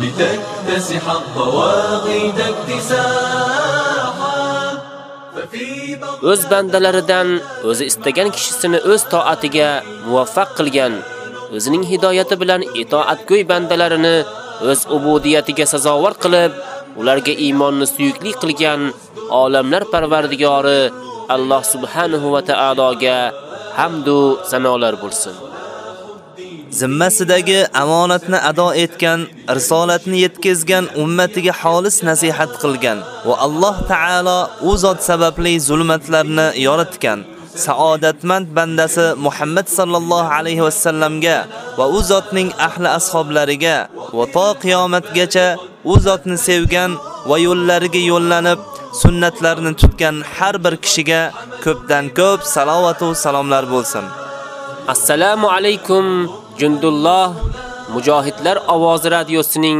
لتكتسح الضواغد اكتساحا ففي بضع o'z bandalaridan o'zi istagan kishisini o'z toatiga muvaffaq qilgan, o'zining hidoyati bilan itoatgo'y bandalarini o'z ubudiyatiga sazovor qilib, ularga iymonni suyukli qilgan olamlar parvardigori Alloh subhanahu va taologa hamd va sanolar bo'lsin. Zimmasidagi amonatni ado etgan, risolatni yetkazgan ummatiga xolis nasihat qilgan va Alloh taolo u zot sababli zulmatlarni yoritgan saodatmand bandasi Muhammad sallallohu alayhi va sallamga va u zotning ahli ashablariga va to qiyomatgacha u zotni sevgan va yo'llariga yo'llanib sunnatlarini tutgan har bir kishiga ko'pdan ko'p salovat va salomlar bo'lsin. Assalomu alaykum Jundulloh Mujohidlar ovozi radiosining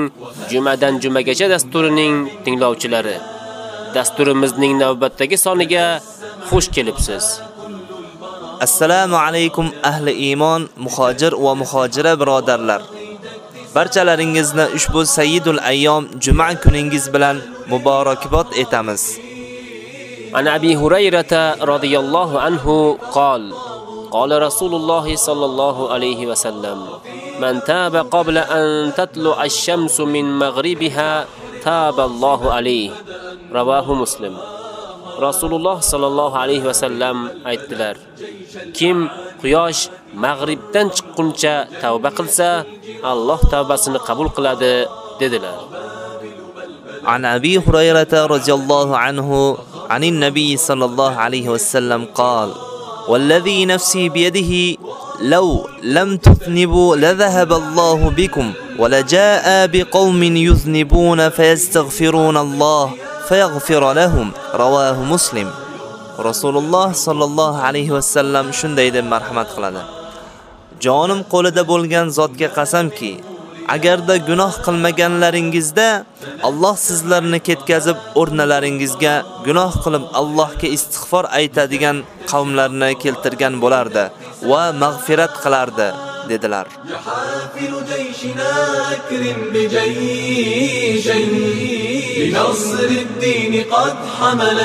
jumadan jumagacha dasturining tinglovchilari. Dasturimizning navbatdagi soniga xush kelibsiz. Assalomu alaykum ahli iymon, muhojir va muhojira birodarlar. Barchalaringizni ushbu Sayyidul ayyom juma kuningiz bilan muborakbod etamiz. An Abi Hurayrata radhiyallohu anhu qol قال رسول الله صلى الله عليه وسلم من تاب قبل أن تطلع الشمس من مغربها تاب الله عليه رواه مسلم Rasululloh sallallohu alayhi va sallam aytdilar: Kim quyosh mag'ribdan chiqquncha tavba qilsa, Alloh tavbasini qabul qiladi dedilar. عن أبي هريرة رضي الله عنه عن النبي صلى الله عليه وسلم قال والذي نفسي بيده لو لم تذنبوا لذهب الله بكم ولجاء بقوم يذنبون فيستغفرون الله فيغفر لهم رواه مسلم رسول الله صلى الله عليه وسلم shunday deb marhamat qiladi jonim qo'lida bo'lgan zotga qasamki agarda gunoh qilmaganlaringizda Alloh sizlarni ketkazib o'rnalaringizga gunoh qilib Allohga istig'for aytadigan qavmlarni keltirgan bo'lardi va mag'firat qilardi. حافل جيشنا الدين قد حمل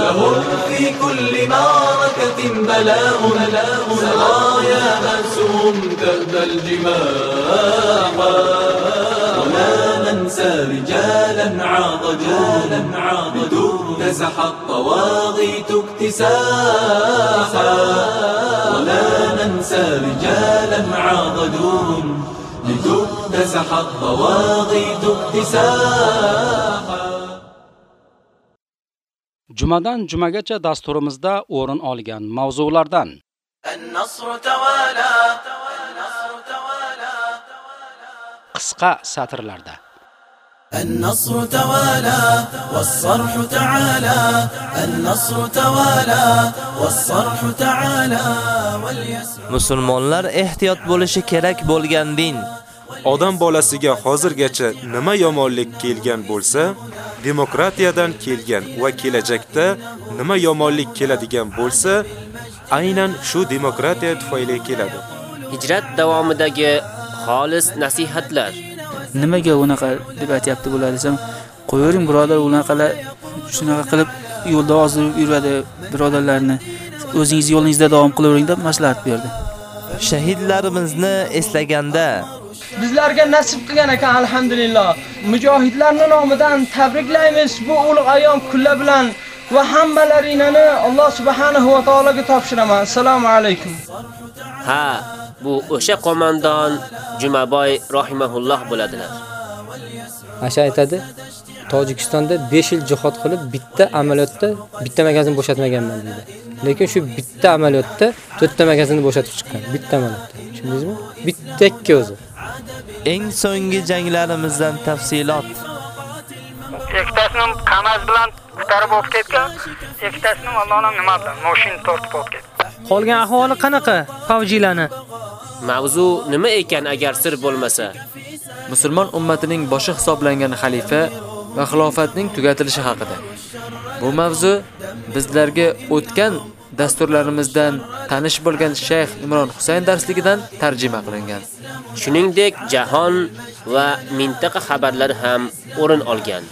لهم في كل معركة بلاء. أسهم تهدى ولا ننسى رجالا عاضجونا اكتسح الطواغيت اكتساحا ولا ننسى رجالا عاضدون لتكتسح الطواغيت اكتساحا Jumadan jumagacha dasturimizda o'rin olgan mavzulardan النصر توالى النصر توالى qisqa satrlarda النصر توالى والصرح تعالى النصر توالى والصرح تعالى واليسر Musulmonlar ehtiyot bo'lishi kerak bo'lgan din Odam bolasiga hozirgacha nima yomonlik kelgan bo'lsa, demokratiyadan kelgan va kelajakda nima yomonlik keladigan bo'lsa, aynan shu demokratiya tufayli keladi. Hijrat davomidagi xolis nasihatlar. Nimaga unaqa deb aytyapti bular desam qo'yavering birodar unaqalar shunaqa qilib yo'lda ozdirib yuradi birodarlarni. O'zingiz yo'lingizda davom qilavering deb maslahat berdi. Shahidlarimizni eslaganda bizlarga nasib qilgan ekan alhamdulillah. Mujohidlarning nomidan tabriklaymiz. Bu ulug' ayyom kunlar bilan va hammalaringni Alloh subhanahu va taologa topshiraman assalomu alaykum Ha, bu o'sha qo'mondon Jumaboy rahimahulloh bo'ladilar. Asha aytadi, Tojikistonda 5 yil jihad qilib bitta amaliyotda bitta magazin bo'shatmaganman deydi. Lekin shu bitta amaliyotda 4 ta magazinni bo'shatib chiqqan. Bitta amaliyotda. Tushundingizmi? Bitta ikki o'zi. eng so'nggi janglarimizdan tafsilot ikkitasini qamaz bilan ko'tarib olib ketgan ikkitasini Allohning nima bilan mashin tortib olib ketgan qolgan ahvoli qanaqa favjilarni Mavzu nima ekan agar sir bo'lmasa? musulmon ummatining boshi hisoblangan xalifa va xilofatning tugatilishi haqida. Bu mavzu bizlarga o'tgan dasturlarimizdan tanish bo'lgan Shayx Imron Husayn darsligidan tarjima qilingan. Shuningdek, jahon va mintaqa xabarlari ham o'rin olgan.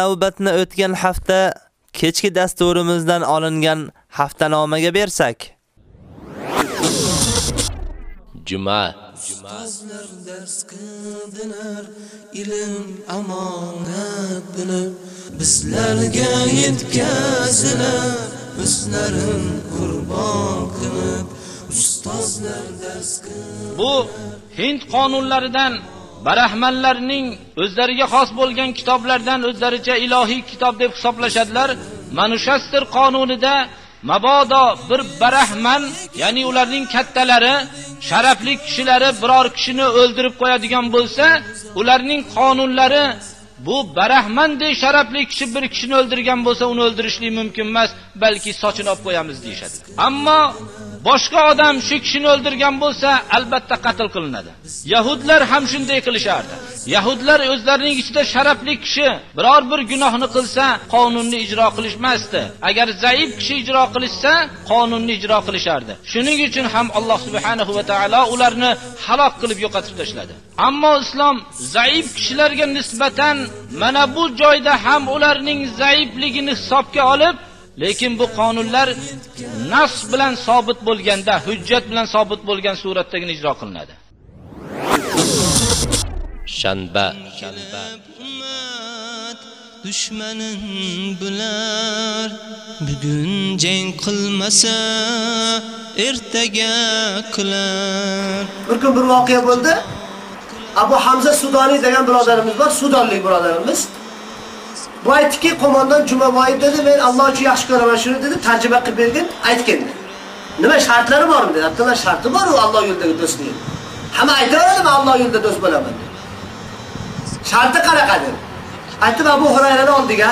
Navbatni o'tgan hafta kechki dasturimizdan olingan haftanomaga bersak. Juma Ustozlar dars qildilar ilm amonat bilib bizlarga yetkazilar bizlarin qurbon qilib ustozlar dars bu hind qonunlaridan barahmanlarning o'zlariga xos bo'lgan kitoblardan o'zlaricha ilohiy kitob deb hisoblashadilar. Manushastir qonunida mabodo bir barahman ya'ni ularning kattalari sharafli kishilari biror kishini o'ldirib qo'yadigan bo'lsa ularning qonunlari bu barahmandek sharafli kishi bir kishini o'ldirgan bo'lsa uni o'ldirishlik mumkin emas balki sochini olib qo'yamiz deyishadi. Ammo boshqa odam shu kishini o'ldirgan bo'lsa albatta qatl qilinadi. Yahudlar ham shunday qilishardi. Yahudlar o'zlarining ichida sharafli kishi biror bir gunohni qilsa qonunni ijro qilishmasdi. Agar zaif kishi ijro qilishsa qonunni ijro qilishardi. Shuning uchun ham alloh subhanahu va taolo ularni halok qilib yo'qotib tashladi. Ammo islom zaif kishilarga nisbatan mana bu joyda ham ularning zaifligini hisobga olib lekin bu qonunlar nas bilan sobit bo'lganda, hujjat bilan sobit bo'lgan suratdagi ijro qilinadi. shanba. Dushmanin bular bugun jang qilmasa ertaga qilar. Bir kun bir voqea bo'ldi. Abu hamza sudoniy degan birodarimiz bor sudonlik birodarimiz bu aytdiki qo'mondon jumaboyev dedi men alloh uchun yaxshi ko'raman shuni dedi tarjima qilib bergin aytgin. Nima shartlari bormi? dedi. Abdulloh sharti bor u alloh yo'lidagi do'stlik hamma aytaveradimi alloh yo'lida do'st bo'laman dedi. Sharti qanaqa? dedi. Aytib abu hurayrani oldiga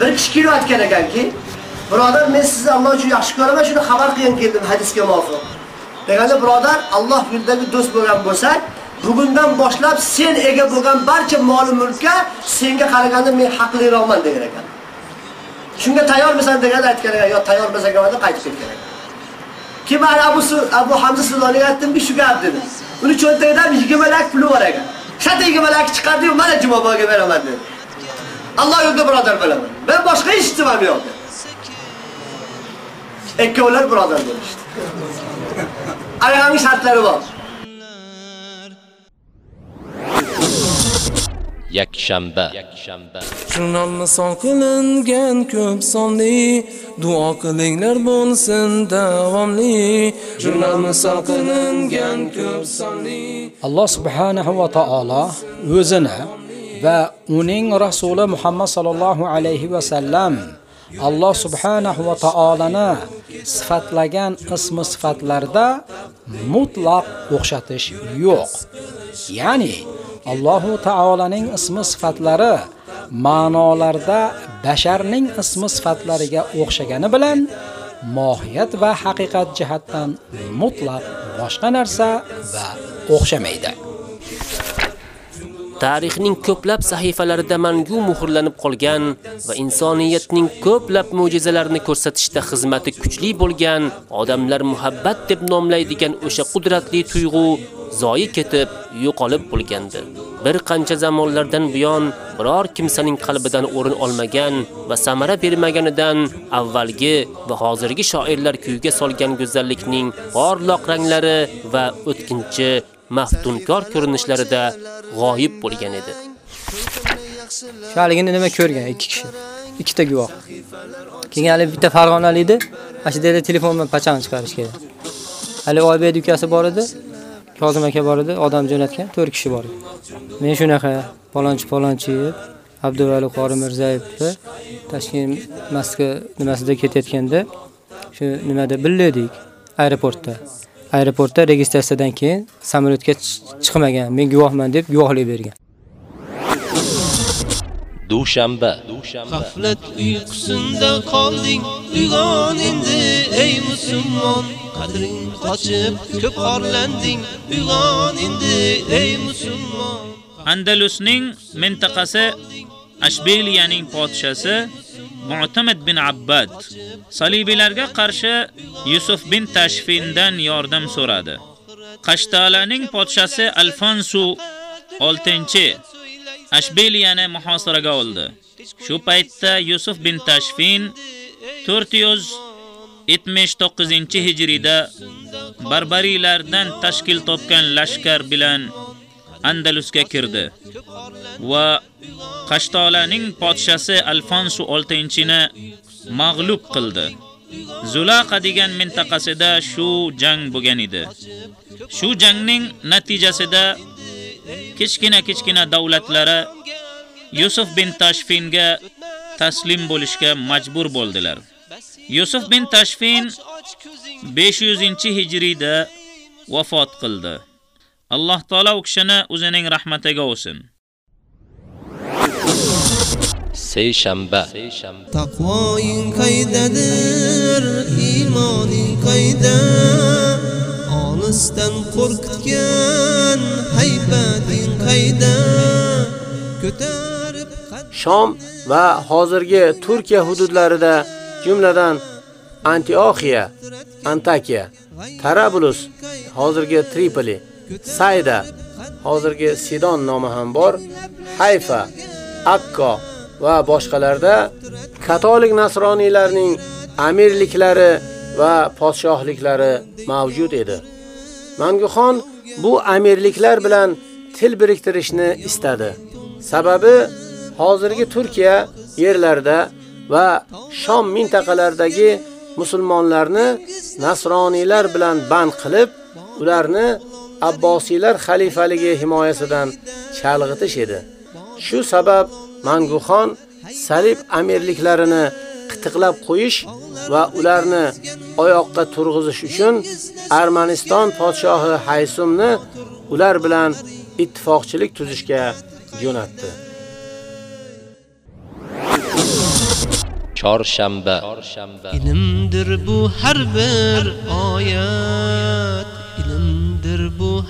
bir kishi kelib aytgan ekanki birodar men sizni alloh uchun yaxshi ko'raman shuni xabar qilgan keldim hadisga muvofiq. Deganda birodar alloh yo'lidagi do'st bo'lgan bo'lsak bugundan boshlab sen ega bo'lgan barcha mol mulkka senga qaraganda men haqliroqman degan ekan. Shunga tayyormisan degan aytgan ekan yo tayyor bo'lsa gavada qaytib ketgan ekan. Keyin man abu abu hamza sudoniga aytdimki shu gap dedi. uni cho'ntagidan yigirma lak puli bor ekan. Shata yigirma lak chiqardiyu mana jumaboyga beraman dedi. Alloh yo'lida birodar bo'laman. Men boshqa hech nimam yo'q dedi. Ikkovlar birodar bo'lishdi. Ayolning shartlari bor. Yakshanba. Jurnalni son qilingan ko'p sonli duo qilinglar bo'lsin davomli. Jurnalni son qilingan ko'p sonli. Alloh subhanahu va taolo o'zini va uning rasuli Muhammad sallallohu alayhi va sallam Alloh subhanahu va taolani sifatlagan ismi sifatlarda mutlaq o'xshatish yo'q. Ya'ni Allohu taolaning ismi sifatlari ma'nolarda basharning ismi sifatlariga o'xshagani bilan mohiyat va haqiqat jihatdan mutlaq boshqa narsa va o'xshamaydi. Tarixning ko'plab sahifalarida mangu muhrlanib qolgan va insoniyatning ko'plab mo'jizalarini ko'rsatishda xizmati kuchli bo'lgan odamlar muhabbat deb nomlaydigan o'sha qudratli tuyg'u zoyi ketib, yo'qolib bo'lgandi. Bir qancha zamonlardan buyon biror kimsaning qalbidan o'rin olmagan va samara bermaganidan avvalgi va hozirgi shoirlar kuyga solgan go'zallikning porloq ranglari va o'tkinchi maftunkor ko'rinishlarida g'oyib bo'lgan edi. Shaligini nima ko'rgan ikki kishi. Ikkita guvoh. Keyin hali bitta Farg'onali edi. Ashidada telefon bilan pachani chiqarish kerak. Hali Oybek ukasi bor edi. Kozim aka bor edi, odam jo'natgan 4 kishi bor edi. Men shunaqa palonchi palonchi Abduvali Qori Mirzayevni Toshkent Moskva nimasida ketayotganda shu nimada billadik aeroportda. Aeroportda registratsiyadan keyin samolyotga ch- chiqmagan. Men guvohman deb guvohlik bergan. dushanba G'aflat uyqusinda qolding uyg'on endi ey musulmon qadring qochib ko'p orlanding uyg'on endi ey musulmon Andalusning mintaqasi Ashbeliyaning podshosi Mu'tamid bin Abbad salibiylarga qarshi Yusuf bin Tashfindan yordam so'radi. Qashtalaning podshosi Alfonso 6 Ashbeliyani muhosaraga oldi. Shu paytda Yusuf bin Tashfin 479-hijrida barbariylardan tashkil topgan lashkar bilan Andalusga kirdi va Qashtolaning podshasi Alfonso 6-ni mag'lub qildi. Zulaqa degan mintaqasida shu jang bo'lgan edi. Shu jangning natijasida kichkina-kichkina davlatlari Yusuf bin Tashfinga taslim bo'lishga majbur bo'ldilar. Yusuf bin Tashfin 500-hijriyda vafot qildi. Alloh taolo u kishini o'zining rahmatiga olsin. seshanba taqvoing qaydadir iymoning qayda. Olisdan qo'rqitgan haybating qayda. Ko'tarib Shom va hozirgi Turkiya hududlarida jumladan Antioxiya, Antakiya, Tarablus, hozirgi Tripoli, Sayda, hozirgi Sidon nomi ham bor, Hayfa, Akko va boshqalarda katolik nasroniylarning amirliklari va podshohliklari mavjud edi. Manguxon bu amirliklar bilan til biriktirishni istadi. Sababi hozirgi Turkiya yerlarida va Shom mintaqalaridagi musulmonlarni nasroniylar bilan band qilib, ularni Abbosiylar xalifaligi himoyasidan chalg'itish edi. Shu sabab Manguxon salib amirliklarini qitiqlab qo'yish va ularni oyoqqa turg'izish uchun Armaniston podshohi Haysumni ular bilan ittifoqchilik tuzishga jo'natdi. Chorshanba. Ilmdir bu har bir oyat,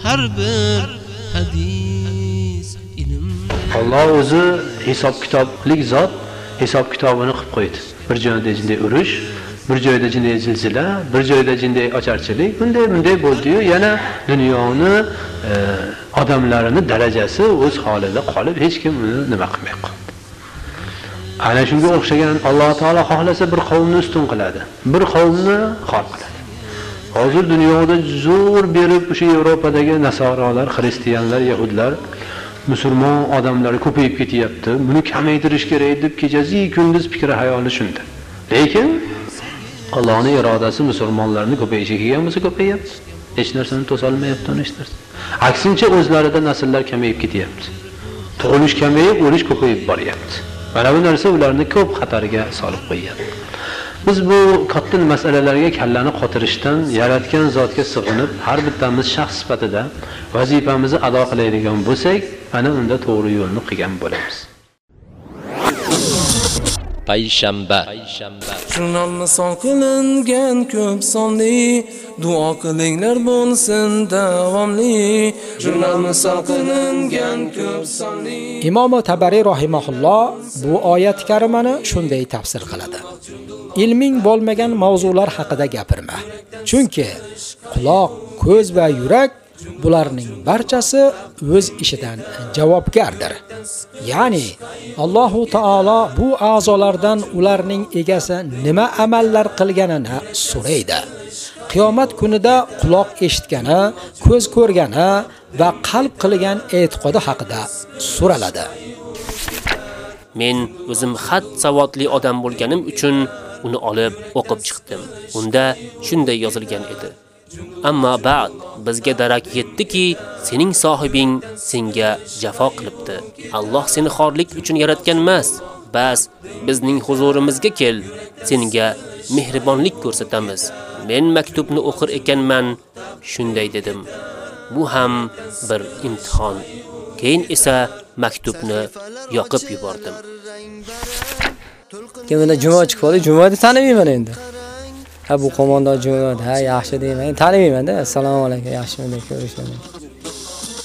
har bir hadis, ilm. Alloh o'zi hisob kitoblik zot hisob kitobini qilib qo'ydi. Bir joyda jinday urush, bir joyda jinday zilzila, bir joyda jinday ocharchilik, bunday bunday bo'ldiyu yana dunyoni e, odamlarini darajasi o'z holida qolib, hech kim uni nima qilmay qoldi. Ana shunga o'xshagan Alloh taolo xohlasa bir qavmni ustun qiladi, bir qavmni xor qiladi. Hozir dunyoda zo'r berib o'sha Yevropadagi nasorolar xristianlar, yahudlar musulmon odamlar ko'payib ketyapti. Buni kamaytirish kerak deb kechasi kunduz fikri hayoli shunda. Lekin allohni irodasi musulmonlarni ko'payishiga kelgan bo'lsa ko'payyapti Hech narsani to'solmayapti uni hech narsa. Aksincha o'zlarida nasllar kamayib ketyapti. Tug'ilish kamayib, o'lish ko'payib boryapti. Mana bu narsa ularni ko'p xatarga solib qo'yyapti. Biz bu katta masalalarga kallani qotirishdan yaratgan zotga sig'inib, har bittamiz shaxs sifatida vazifamizni ado qiladigan bo'lsak, ana unda to'g'ri yo'lni qilgan bo'lamiz. payshanba Jurnalni son qilingan ko'p sonli duo qilinglar bo'lsin davomli Jurnalni son qilingan ko'p sonli Imom Tabariy rahimahulloh bu oyat karimani shunday tafsir qiladi. Ilming bo'lmagan mavzular haqida gapirma. Chunki quloq, ko'z va yurak bularning barchasi o'z ishidan javobgardir. Ya'ni Allohu taolo bu a'zolardan ularning egasi nima amallar qilganini so'raydi. Qiyomat kunida quloq eshitgani, ko'z ko'rgani va qalb qilgan e'tiqodi haqida so'raladi. Men o'zim xat savodli odam bo'lganim uchun uni olib o'qib chiqdim. Unda shunday yozilgan edi. Ammo ba'd bizga darak yetdiki, sening sohibing senga jafo qilibdi. Alloh seni xorlik uchun yaratgan emas, bas bizning huzurimizga kel, senga mehribonlik ko'rsatamiz. Men maktubni o'qir ekanman, shunday dedim. Bu ham bir imtihon. Keyin esa maktubni yoqib yubordim. Kimda juma chiqib qoldi, Jumada tanimayman endi. Ha bu qo'mondon juma, ha yaxshi deyman. Tanimayman-da. Assalomu alaykum, yaxshimi deb ko'rishaman.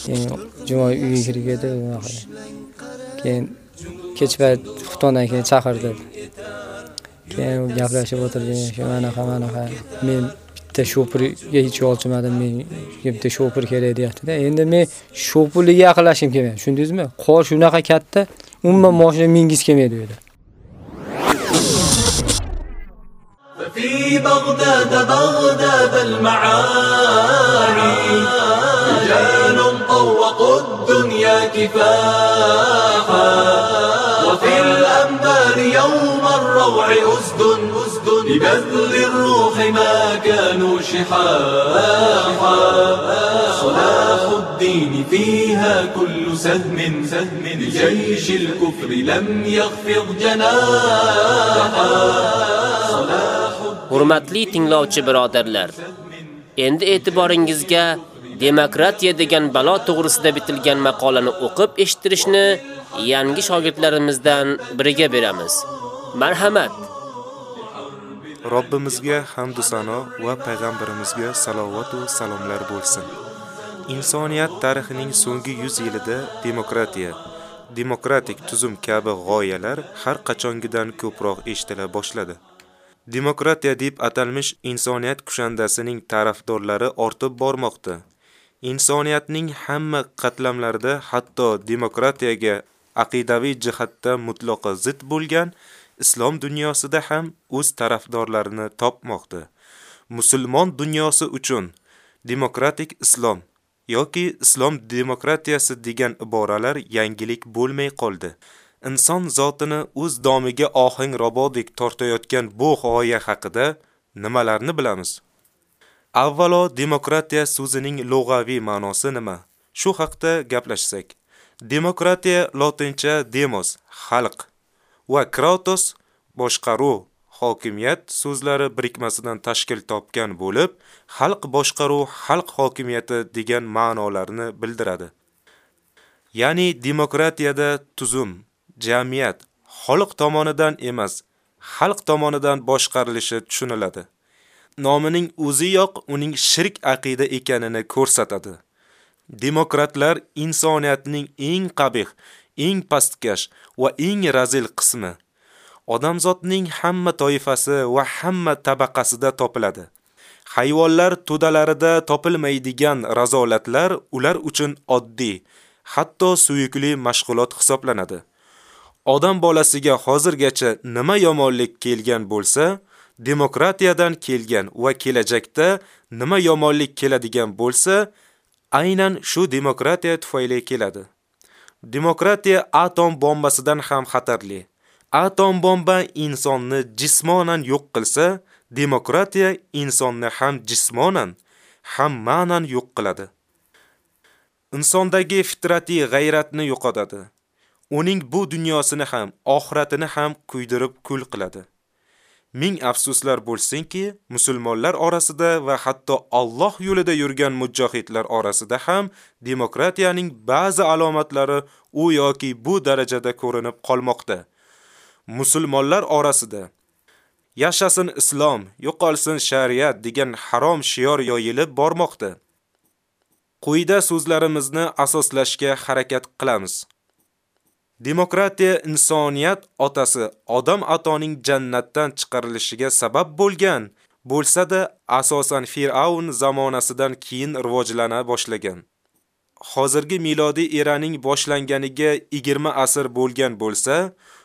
Keyin juma uyga kirib ketdi, keyin kech payt xuftondan keyin chaqirdi. Keyin gaplashib o'tirdik, shu anaqa anaqa. Men bitta shopirga hech yolchimadim, men bitta shopir kerak deyapti-da. Endi men shopirga yaqinlashim kelmaydi, tushundingizmi? Qor shunaqa katta, umuman mashina mingiz kelmaydi u yerda. في بغداد بغداد المعاني رجال طوقوا الدنيا كفاحا. وفي الأنبار يوم الروع أسد أسد لبذل الروح ما كانوا شحاحا. صلاح الدين فيها كل سهم سهم لجيش الكفر لم يخفض جناحا. Hurmatli tinglovchi birodarlar, endi e'tiboringizga demokratiya degan balo to'g'risida bitilgan maqolani o'qib eshittirishni yangi shogirdlarimizdan biriga beramiz. Marhamat. Robbimizga hamd va sano va payg'ambarimizga salovat va salomlar bo'lsin. Insoniyat tarixining so'nggi 100 yilida demokratiya, demokratik tuzum kabi g'oyalar har qachongidan ko'proq eshitila boshladi. Demokratiya deb atalmish insoniyat kushandasining tarafdorlari ortib bormoqda. Insoniyatning hamma qatlamlarida hatto demokratiyaga aqidaviy jihatda mutlaqo zid bo'lgan islom dunyosida ham o'z tarafdorlarini topmoqda. musulmon dunyosi uchun demokratik islom yoki islom demokratiyasi degan iboralar yangilik bo'lmay qoldi. Inson zotini o'z domiga ohang robodek tortayotgan bu g'oya haqida nimalarni bilamiz? Avvalo demokratiya so'zining lug'aviy ma'nosi nima? Shu haqda gaplashsak. Demokratiya lotincha demos, xalq va kratos boshqaruv, hokimiyat so'zlari birikmasidan tashkil topgan bo'lib, xalq boshqaruv, xalq hokimiyati degan ma'nolarni bildiradi. Ya'ni demokratiyada tuzum, jamiyat xalq tomonidan emas, xalq tomonidan boshqarilishi tushuniladi. Nomining o'ziyoq uning shirk aqida ekanini ko'rsatadi. Demokratlar insoniyatning eng qabih, eng pastkash va eng razil qismi. odamzotning hamma toifasi va hamma tabaqasida topiladi. Hayvonlar to'dalarida topilmaydigan razolatlar ular uchun oddiy, hatto suyukli mashg'ulot hisoblanadi. Odam bolasiga hozirgacha nima yomonlik kelgan bo'lsa, demokratiyadan kelgan va kelajakda nima yomonlik keladigan bo'lsa, aynan shu demokratiya tufayli keladi. Demokratiya atom bombasidan ham xatarli. Atom bomba insonni jismonan yo'q qilsa, demokratiya insonni ham jismonan, ham ma'nan yo'q qiladi. Insondagi fitratiy g'ayratni yo'qotadi. Uning bu dunyosini ham, oxiratini ham kuydirib kul qiladi. Ming afsuslar bo'lsinki, musulmonlar orasida va hatto Alloh yo'lida yurgan mujohidlar orasida ham demokratiyaning ba'zi alomatlari u yoki bu darajada ko'rinib qolmoqda. musulmonlar orasida yashasin islom, yo'qolsin shariat degan harom shior yoyilib bormoqda. Quyida so'zlarimizni asoslashga harakat qilamiz. Demokratiya insoniyat otasi odam atoning jannatdan chiqarilishiga sabab bo'lgan, bo'lsa-da asosan Fir'aun zamonasidan keyin rivojlana boshlagan. Hozirgi milodiy eraning boshlanganiga 20 asr bo'lgan bo'lsa,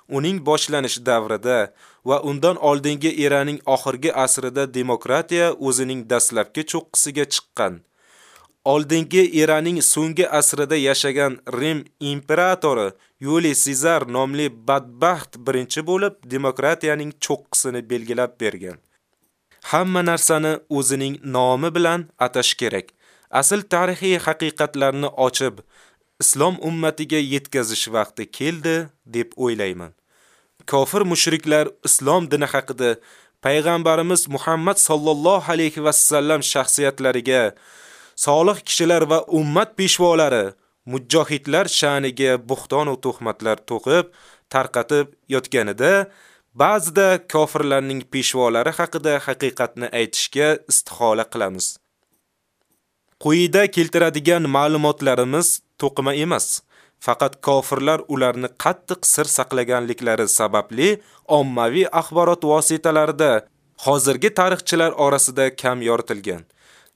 uning boshlanish davrida va undan oldingi eraning oxirgi asrida demokratiya o'zining dastlabki cho'qqisiga chiqqan. Oldingi eraning so'nggi asrida yashagan Rim imperatori Yuli Sezar nomli badbaxt birinchi bo'lib demokratiyaning cho'qqisini belgilab bergan. Hamma narsani o'zining nomi bilan atash kerak. Asl tarixiy haqiqatlarni ochib, islom ummatiga yetkazish vaqti keldi deb o'ylayman. Kofir mushriklar islom dini haqida payg'ambarimiz Muhammad sallallohu alayhi va sallam shaxsiyatlariga, solih kishilar va ummat peshvolari, mujohidlar sha'niga buxton va tuhmatlar to'qib, tarqatib yotganida ba'zida kofirlarning peshvolari haqida haqiqatni aytishga istihola qilamiz. Quyida keltiradigan ma'lumotlarimiz to'qima emas. Faqat kofirlar ularni qattiq sir saqlaganliklari sababli ommaviy axborot vositalarida hozirgi tarixchilar orasida kam yoritilgan.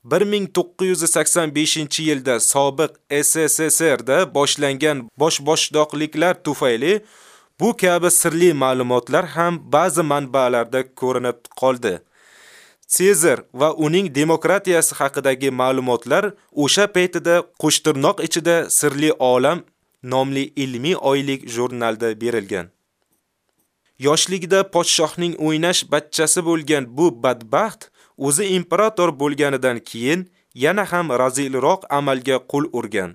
1985-yilda sobiq SSSRda boshlangan bosh-boshdoqliklar tufayli bu kabi sirli ma'lumotlar ham ba'zi manbalarda ko'rinib qoldi. Sezar va uning demokratiyasi haqidagi ma'lumotlar o'sha paytida qo'shtirnoq ichida sirli olam nomli ilmiy oylik jurnalda berilgan. Yoshligida podshohning o'ynash bachchasi bo'lgan bu badbaxt o'zi imperator bo'lganidan keyin yana ham razilroq amalga qo'l urgan.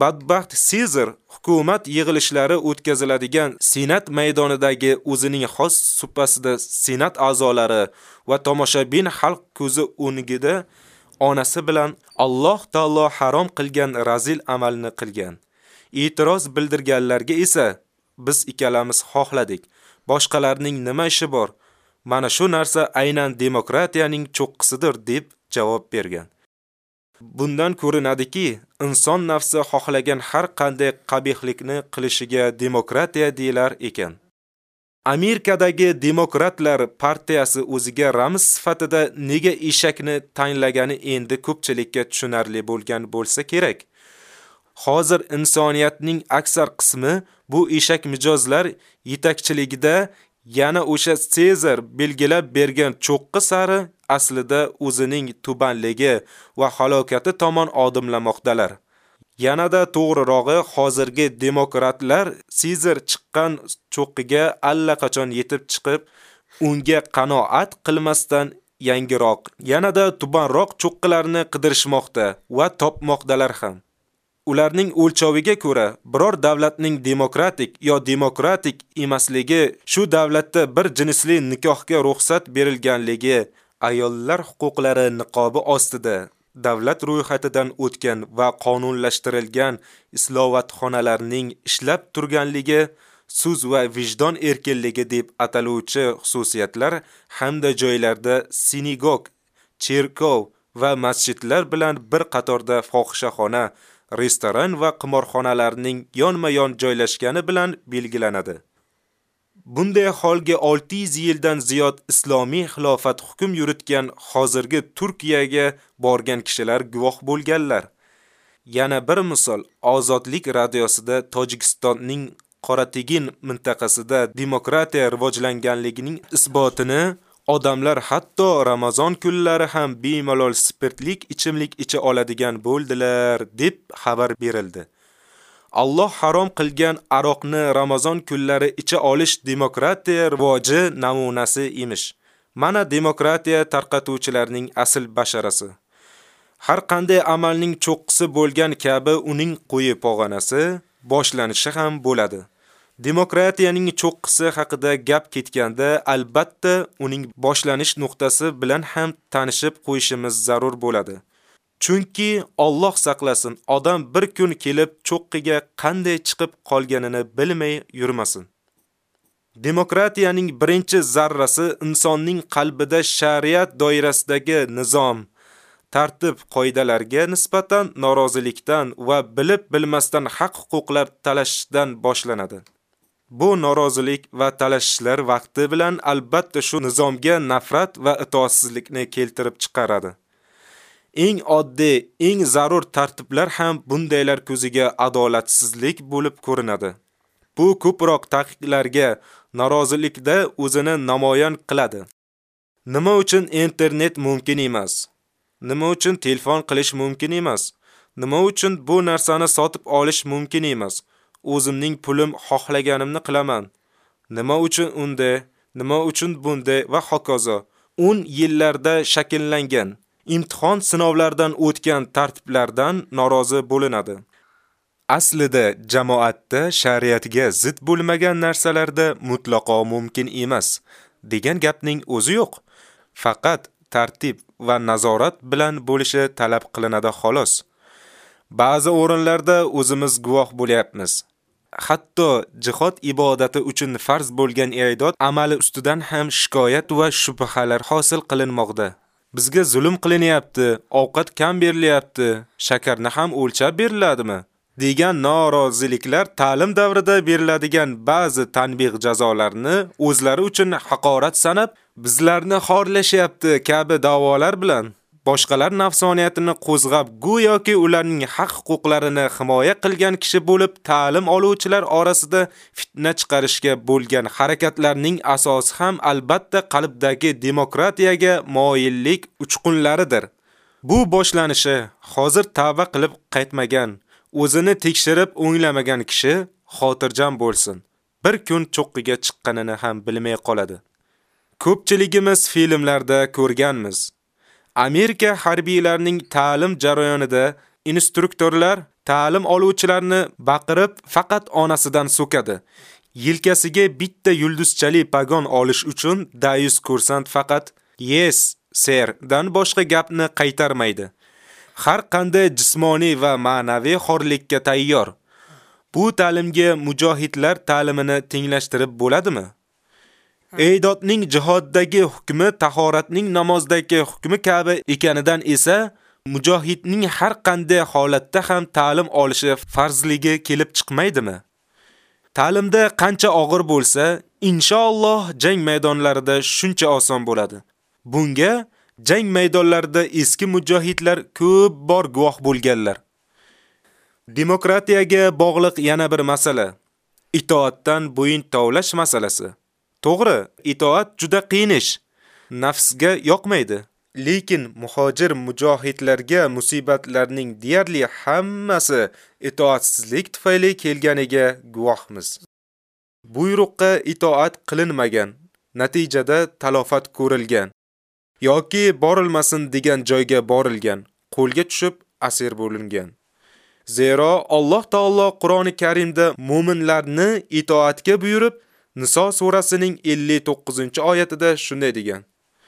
Badbaxt Caesar hukumat yig'ilishlari o'tkaziladigan senat maydonidagi o'zining xos suppasida senat a'zolari va tomoshabin xalq ko'zi o'ngida onasi bilan Alloh taolo harom qilgan razil amalni qilgan. E'tiroz bildirganlarga esa biz ikkalamiz xohladik. Boshqalarning nima ishi bor? Mana shu narsa aynan demokratiyaning cho'qqisidir deb javob bergan. Bundan ko'rinadiki, inson nafsi xohlagan har qanday qabihlikni qilishiga demokratiya deyilar ekan. Amerikadagi demokratlar partiyasi o'ziga ramz sifatida nega eshakni tanlagani endi ko'pchilikka tushunarli bo'lgan bo'lsa kerak. Hozir insoniyatning aksar qismi bu eshak mijozlar yetakchiligida yana o'sha Sezar belgilab bergan cho'qqi sari aslida o'zining tubanligi va halokati tomon odimlamoqdalar. Yanada to'g'rirog'i hozirgi demokratlar Sezar chiqqan cho'qqiga allaqachon yetib chiqib, unga qanoat qilmasdan yangiroq, yanada tubanroq cho'qqilarni qidirishmoqda va topmoqdalar ham. Ularning o'lchoviga ko'ra, biror davlatning demokratik yo demokratik emasligi, shu davlatda bir jinsli nikohga ruxsat berilganligi, ayollar huquqlari niqobi ostida davlat ro'yxatidan o'tgan va qonunlashtirilgan islovatxonalarning ishlab turganligi so'z va vijdon erkinligi deb ataluvchi xususiyatlar hamda joylarda sinagog, cherkov va masjidlar bilan bir qatorda fohishaxona restoran va qimorxonalarning yonma-yon joylashgani bilan belgilanadi. Bunday holga 600 yildan ziyod islomiy xilofat hukm yuritgan hozirgi Turkiyaga borgan kishilar guvoh bo'lganlar. Yana bir misol, Ozodlik radiosida Tojikistonning Qorategin mintaqasida demokratiya rivojlanganligining isbotini Odamlar hatto Ramazon kunlari ham bemalol spirtlik ichimlik icha oladigan bo'ldilar deb xabar berildi. Alloh harom qilgan aroqni Ramazon kunlari icha olish demokratiya rivoji namunasi emish. Mana demokratiya tarqatuvchilarning asl basharasi. Har qanday amalning cho'qqisi bo'lgan kabi uning qo'yi pog'onasi boshlanishi ham bo'ladi. Demokratiyaning cho'qqisi haqida gap ketganda, albatta uning boshlanish nuqtasi bilan ham tanishib qo'yishimiz zarur bo'ladi. Chunki Alloh saqlasin, odam bir kun kelib cho'qqiga qanday chiqib qolganini bilmay yurmasin. Demokratiyaning birinchi zarrasi insonning qalbida shariat doirasidagi nizom, tartib qoidalarga nisbatan norozilikdan va bilib bilmasdan haq huquqlar talashishdan boshlanadi. Bu norozilik va talashishlar vaqti bilan albatta shu nizomga nafrat va itoatsizlikni keltirib chiqaradi. Eng oddiy, eng zarur tartiblar ham bundaylar ko'ziga adolatsizlik bo'lib ko'rinadi. Bu ko'proq taqiqlarga norozilikda o'zini namoyon qiladi. Nima uchun internet mumkin emas? Nima uchun telefon qilish mumkin emas? Nima uchun bu narsani sotib olish mumkin emas? O'zimning pulim xohlaganimni qilaman. Nima uchun unda, nima uchun bunda va hokazo. 10 yillarda shakllangan imtihon sinovlardan o'tgan tartiblardan norozi bo'linadi. Aslida jamoatda shariatga zid bo'lmagan narsalarda mutlaqo mumkin emas degan gapning o'zi yo'q. Faqat tartib va nazorat bilan bo'lishi talab qilinadi xolos. Ba'zi o'rinlarda o'zimiz guvoh bo'lyapmiz. Hatto jihod ibodati uchun farz bo'lgan irodot amali ustidan ham shikoyat va shubhalar hosil qilinmoqda. Bizga zulm qilinyapti, ovqat kam berilyapti, shakarni ham o'lchab beriladimi? degan noroziliklar ta'lim davrida beriladigan ba'zi tanbih jazolarni o'zlari uchun haqorat sanab, bizlarni xorlashyapti kabi da'volar bilan boshqalar nafsoniyatini qo'zg'ab, go'yoki ularning haq huquqlarini himoya qilgan kishi bo'lib, ta'lim oluvchilar orasida fitna chiqarishga bo'lgan harakatlarning asosi ham albatta qalbdagi demokratiyaga moyillik uchqunlaridir. Bu boshlanishi hozir tavba qilib qaytmagan, o'zini tekshirib o'nglamagan kishi xotirjam bo'lsin. Bir kun cho'qqiga chiqqanini ham bilmay qoladi. Ko'pchiligimiz filmlarda ko'rganmiz. Amerika harbiylarining ta'lim jarayonida instruktorlar ta'lim oluvchilarni baqirib faqat onasidan so'kadi. Yelkasiga bitta yulduzchali pagon olish uchun dayus kursant faqat yes, sir dan boshqa gapni qaytarmaydi. Har qanday jismoniy va ma'naviy xorlikka tayyor. Bu ta'limga mujohidlar ta'limini tenglashtirib bo'ladimi? Eydodning jihoddagi hukmi tahoratning namozdagi hukmi kabi ekanidan esa mujohidning har qanday holatda ham ta'lim olishi farzligi kelib chiqmaydimi? Ta'limda qancha og'ir bo'lsa, inshaalloh jang maydonlarida shuncha oson bo'ladi. Bunga jang maydonlarida eski mujohidlar ko'p bor guvoh bo'lganlar. Demokratiyaga bog'liq yana bir masala itoatdan bo'yin tovlash masalasi. To'g'ri, itoat juda qiyin ish. Nafsga yoqmaydi. lekin muhojir mujohidlarga musibatlarning deyarli hammasi itoatsizlik tufayli kelganiga guvohmiz. Buyruqqa itoat qilinmagan, natijada talofat ko'rilgan yoki borilmasin degan joyga borilgan, qo'lga tushib asir bo'lingan. Zero Alloh taolo Qur'oni Karimda mu'minlarni itoatga buyurib, Niso surasining 59-oyatida shunday degan: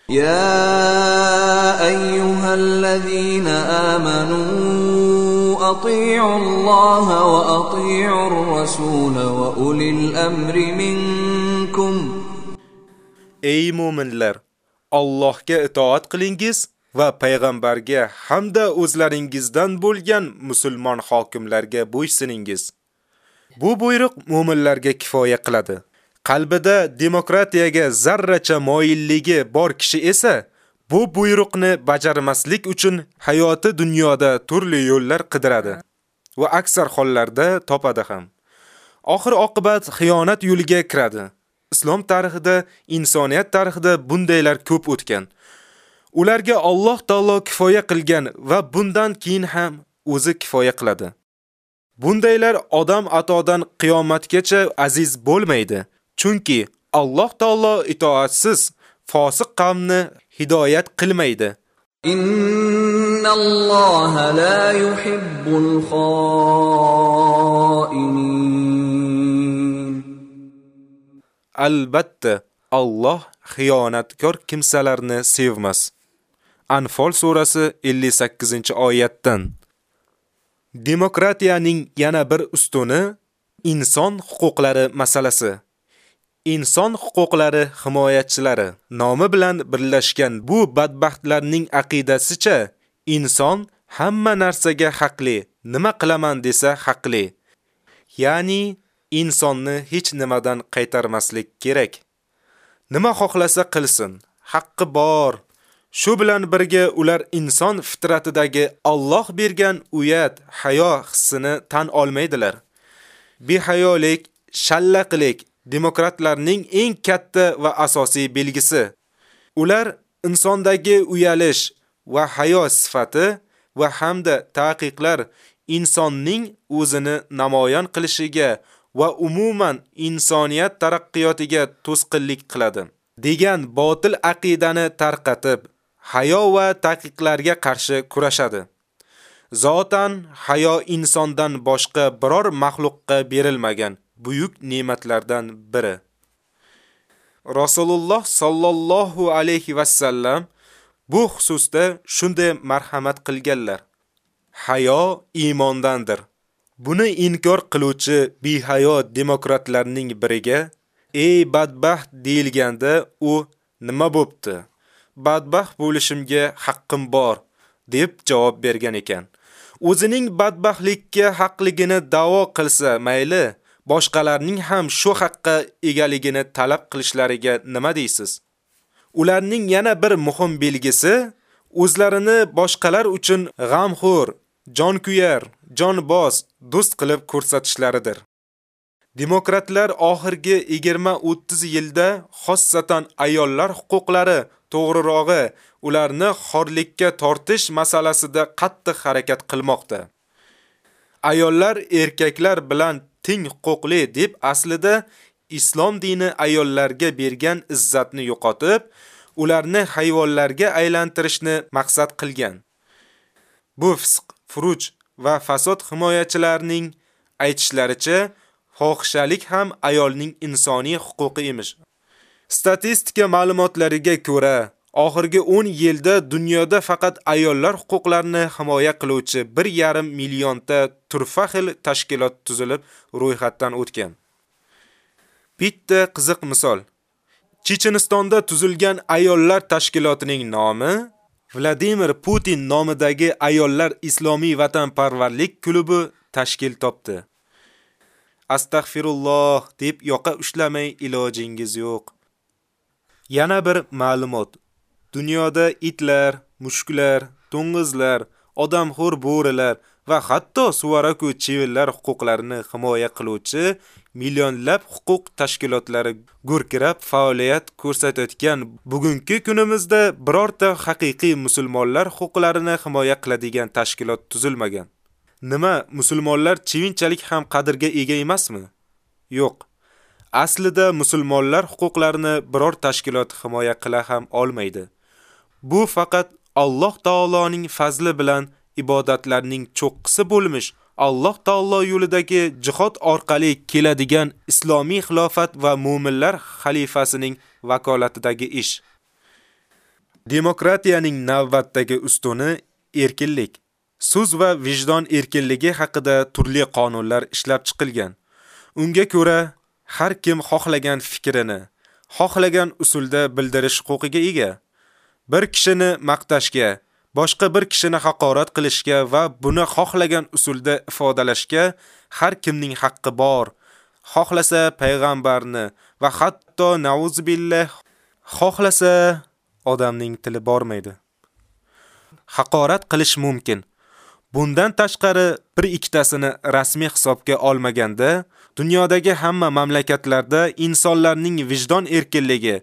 يا أيها الذين آمنوا أطيعوا الله وأطيعوا الرسول وأولي الأمر منكم Ey mu'minlar, Allohga itoat qilingiz va payg'ambarga hamda o'zlaringizdan bo'lgan musulmon hokimlarga bo'ysuningiz. Bu buyruq mu'minlarga kifoya qiladi. Qalbida demokratiyaga zarracha moyilligi bor kishi esa bu buyruqni bajarmaslik uchun hayoti dunyoda turli yo'llar qidiradi va aksar hollarda topadi ham. Oxir oqibat xiyonat yo'liga kiradi. Islom tarixida, insoniyat tarixida bundaylar ko'p o'tgan. Ularga Alloh taolo kifoya qilgan va bundan keyin ham o'zi kifoya qiladi. Bundaylar odam atodan qiyomatgacha aziz bo'lmaydi. Chunki Alloh taolo itoatsiz fosiq qavmni hidoyat qilmaydi. Innalloha la yuhibbul xoinin. Albatta, Alloh xiyonatkor kimsalarni sevmas. Anfol surasi 58-oyatdan. Demokratiyaning yana bir ustuni inson huquqlari masalasi. Inson huquqlari himoyachilari nomi bilan birlashgan bu badbaxtlarning aqidasicha inson hamma narsaga haqli, nima qilaman desa haqli. Ya'ni insonni hech nimadan qaytarmaslik kerak. Nima xohlasa qilsin, haqqi bor. Shu bilan birga ular inson fitratidagi Alloh bergan uyat, hayo hissini tan olmaydilar. Behayolik, shallaqlik demokratlarning eng katta va asosiy belgisi. Ular insondagi uyalish va hayo sifati va hamda taqiqlar insonning o'zini namoyon qilishiga va umuman insoniyat taraqqiyotiga to'sqinlik qiladi degan botil aqidani tarqatib, hayo va taqiqlarga qarshi kurashadi. Zotan hayo insondan boshqa biror maxluqqa berilmagan buyuk ne'matlardan biri. Rasululloh sallallohu alayhi vasallam bu xususda shunday marhamat qilganlar. Hayo iymondandir. Buni inkor qiluvchi behayo demokratlarning biriga "Ey badbaxt" deyilganda u nima bo'pti? Badbaxt bo'lishimga haqqim bor deb javob bergan ekan. O'zining badbaxtlikka haqligini da'vo qilsa mayli, boshqalarning ham shu haqqa egaligini talab qilishlariga nima deysiz? Ularning yana bir muhim belgisi o'zlarini boshqalar uchun g'amxo'r, jonkuyar, jonbos, do'st qilib ko'rsatishlaridir. Demokratlar oxirgi 20-30 yilda xossatan ayollar huquqlari, to'g'rirog'i, ularni xorlikka tortish masalasida qattiq harakat qilmoqda. Ayollar erkaklar bilan teng huquqli deb aslida islom dini ayollarga bergan izzatni yo'qotib, ularni hayvonlarga aylantirishni maqsad qilgan. Bu fisq, furuj va fasod himoyachilarining aytishlaricha fohishalik ham ayolning insoniy huquqi emish. Statistika ma'lumotlariga ko'ra, oxirgi 10 yilda dunyoda faqat ayollar huquqlarini himoya qiluvchi 1,5 millionta turfa xil tashkilot tuzilib ro'yxatdan o'tgan. Bitta qiziq misol. Chechenistonda tuzilgan ayollar tashkilotining nomi Vladimir Putin nomidagi ayollar islomiy vatanparvarlik klubi tashkil topdi. Astagfirulloh deb yoqa ushlamay ilojingiz yo'q. Yana bir ma'lumot. Dunyoda itlar, mushuklar, to'ng'izlar, odamxo'r bo'rilar va hatto suvaraku chivinlar huquqlarini himoya qiluvchi millionlab huquq tashkilotlari gurkirab faoliyat ko'rsatayotgan bugungi kunimizda birorta haqiqiy musulmonlar huquqlarini himoya qiladigan tashkilot tuzilmagan. Nima, musulmonlar chivinchalik ham qadrga ega emasmi? Yo'q. Aslida musulmonlar huquqlarini biror tashkilot himoya qila ham olmaydi. Bu faqat Alloh taoloning fazli bilan ibodatlarning cho'qqisi bo'lmish Alloh taolo yo'lidagi jihod orqali keladigan islomiy xilofat va mu'minlar xalifasining vakolatidagi ish. Demokratiyaning navbatdagi ustuni erkinlik. So'z va vijdon erkinligi haqida turli qonunlar ishlab chiqilgan. Unga ko'ra har kim xohlagan fikrini, xohlagan usulda bildirish huquqiga ega. Bir kishini maqtashga, boshqa bir kishini haqorat qilishga va buni xohlagan usulda ifodalashga har kimning haqqi bor. Xohlasa payg'ambarni va hatto nauzubillah xohlasa odamning tili bormaydi. Haqorat qilish mumkin. Bundan tashqari bir ikkitasini rasmiy hisobga olmaganda, dunyodagi hamma mamlakatlarda insonlarning vijdon erkinligi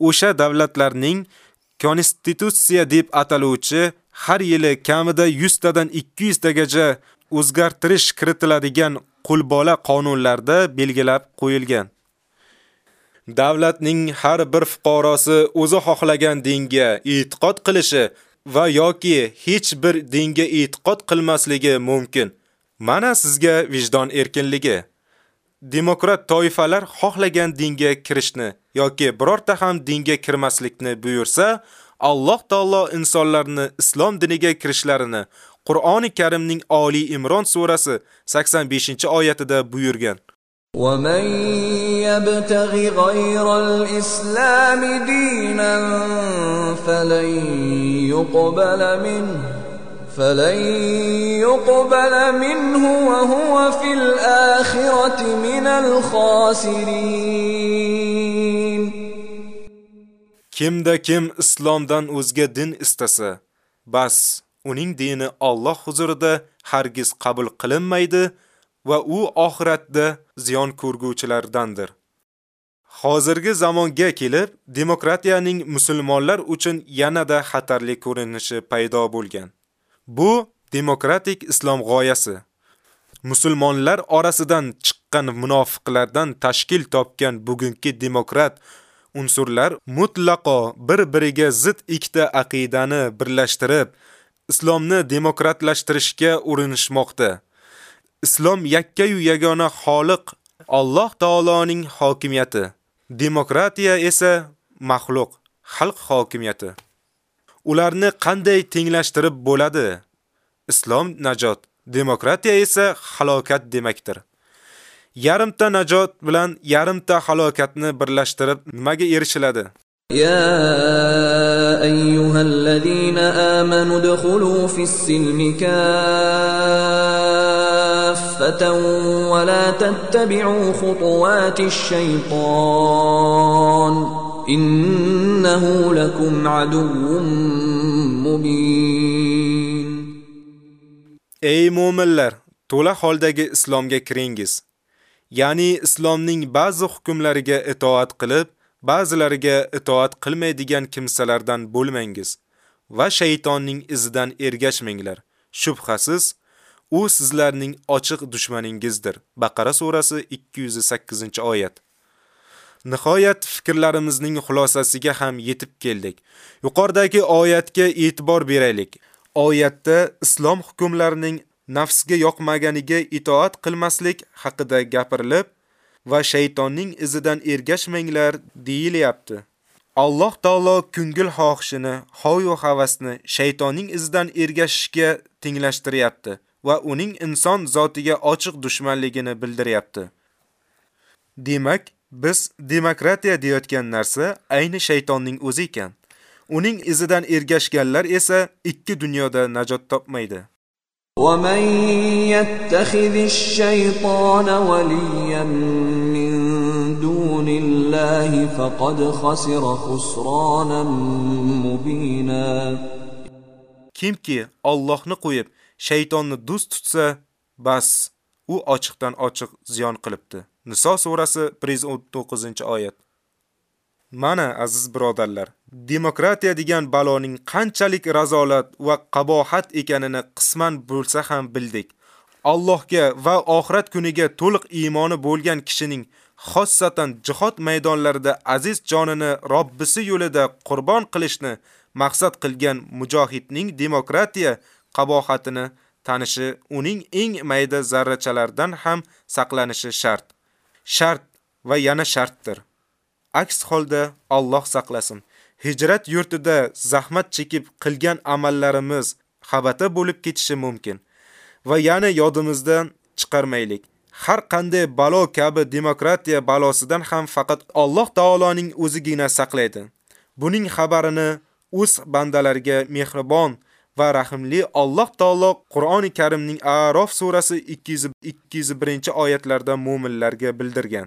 o'sha davlatlarning konstitutsiya deb ataluvchi har yili kamida 100 tadan 200 tagacha o'zgartirish kiritiladigan qo'lbola qonunlarda belgilab qo'yilgan. Davlatning har bir fuqarosi o'zi xohlagan dinga e'tiqod qilishi va yoki hech bir dinga e'tiqod qilmasligi mumkin. Mana sizga vijdon erkinligi. Demokrat toifalar xohlagan dinga kirishni yoki birorta ham dinga kirmaslikni buyursa, Alloh taolo insonlarni islom diniga kirishlarini Qur'oni Karimning Oliy Imron surasi 85-oyatida buyurgan. ومن يبتغ غير الإسلام دينا فلن يقبل منه فلن يقبل منه وهو في الآخرة من الخاسرين Kimda kim islomdan o'zga din istasa, bas uning dini Alloh huzurida hargiz qabul qilinmaydi va u oxiratda ziyon ko'rguvchilardandir. Hozirgi zamonga kelib, demokratiyaning musulmonlar uchun yanada xatarli ko'rinishi paydo bo'lgan. Bu demokratik islom g'oyasi. Musulmonlar orasidan chiqqan munofiqlardan tashkil topgan bugungi demokrat unsurlar mutlaqo bir-biriga zid ikkita aqidani birlashtirib, islomni demokratlashtirishga urinishmoqda. Islom yakka-yu yagona xoliq Alloh taoloning hokimiyati. Demokratiya esa maxluq, xalq hokimiyati. Ularni qanday tenglashtirib bo'ladi? Islom najot, demokratiya esa halokat demakdir. Yarimta najot bilan yarimta halokatni birlashtirib nimaga erishiladi? يا أيها الذين آمنوا ادخلوا في السلم كافة ولا تتبعوا خطوات الشيطان إنه لكم عدو مبين Ey mu'minlar, to'la holdagi islomga kiringiz. Ya'ni islomning ba'zi hukmlariga itoat qilib, ba'zilariga itoat qilmaydigan kimsalardan bo'lmangiz va shaytonning izidan ergashmanglar. Shubhasiz, u sizlarning ochiq dushmaningizdir. Baqara surasi 208-oyat. Nihoyat fikrlarimizning xulosasiga ham yetib keldik. Yuqoridagi oyatga e'tibor beraylik. Oyatda islom hukmlarining nafsga yoqmaganiga itoat qilmaslik haqida gapirilib va shaytonning izidan ergashmanglar deyilyapti. Alloh taolo ko'ngil xohishini, hoyu havasni shaytonning izidan ergashishga tenglashtiryapti va uning inson zotiga ochiq dushmanligini bildiryapti. Demak, biz demokratiya deyotgan narsa ayni shaytonning o'zi ekan. Uning izidan ergashganlar esa ikki dunyoda najot topmaydi. ومن يتخذ الشيطان وليا من دون الله فقد خسر خسرانا مبينا Kimki Allohni qo'yib shaytonni do'st tutsa, bas u ochiqdan ochiq ziyon qilibdi. Niso surasi 119-oyat. Mana aziz birodarlar, demokratiya degan baloning qanchalik razolat va qabohat ekanini qisman bo'lsa ham bildik. Allohga va oxirat kuniga to'liq iymoni bo'lgan kishining xossatan jihod maydonlarida aziz jonini Robbisi yo'lida qurbon qilishni maqsad qilgan mujohidning demokratiya qabohatini tanishi, uning eng mayda zarrachalardan ham saqlanishi shart. Shart va yana shartdir. Aks holda Alloh saqlasin. Hijrat yurtida zahmat chekib qilgan amallarimiz xabata bo'lib ketishi mumkin. Va yana yodimizdan chiqarmaylik. Har qanday balo kabi demokratiya balosidan ham faqat Alloh taoloning o'zigina saqlaydi. Buning xabarini o'z bandalariga mehribon va rahimli Alloh taolo Qur'oni Karimning A'rof surasi 201-oyatlarda mu'minlarga bildirgan.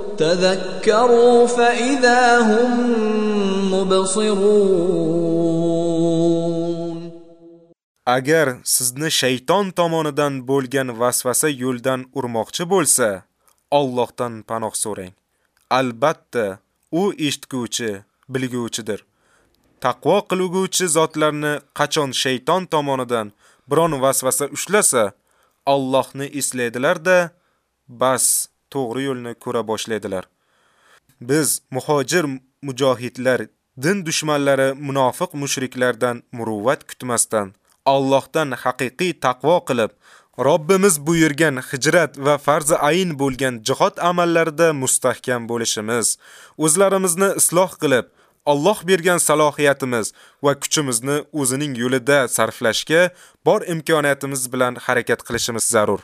تذكروا فإذا هم مبصرون Agar sizni shayton tomonidan bo'lgan vasvasa yo'ldan urmoqchi bo'lsa, Allohdan panoh so'rang. Albatta, u eshitguvchi, bilguvchidir. taqvo qilguvchi zotlarni qachon shayton tomonidan biron vasvasa ushlasa, Allohni eslaydilar-da, bas to'g'ri yo'lni ko'ra boshlaydilar. Biz muhojir mujohidlar din dushmanlari munofiq mushriklardan muruvvat kutmasdan Allohdan haqiqiy taqvo qilib, Robbimiz buyurgan hijrat va farzi ayn bo'lgan jihod amallarida mustahkam bo'lishimiz, o'zlarimizni isloh qilib, Alloh bergan salohiyatimiz va kuchimizni o'zining yo'lida sarflashga bor imkoniyatimiz bilan harakat qilishimiz zarur.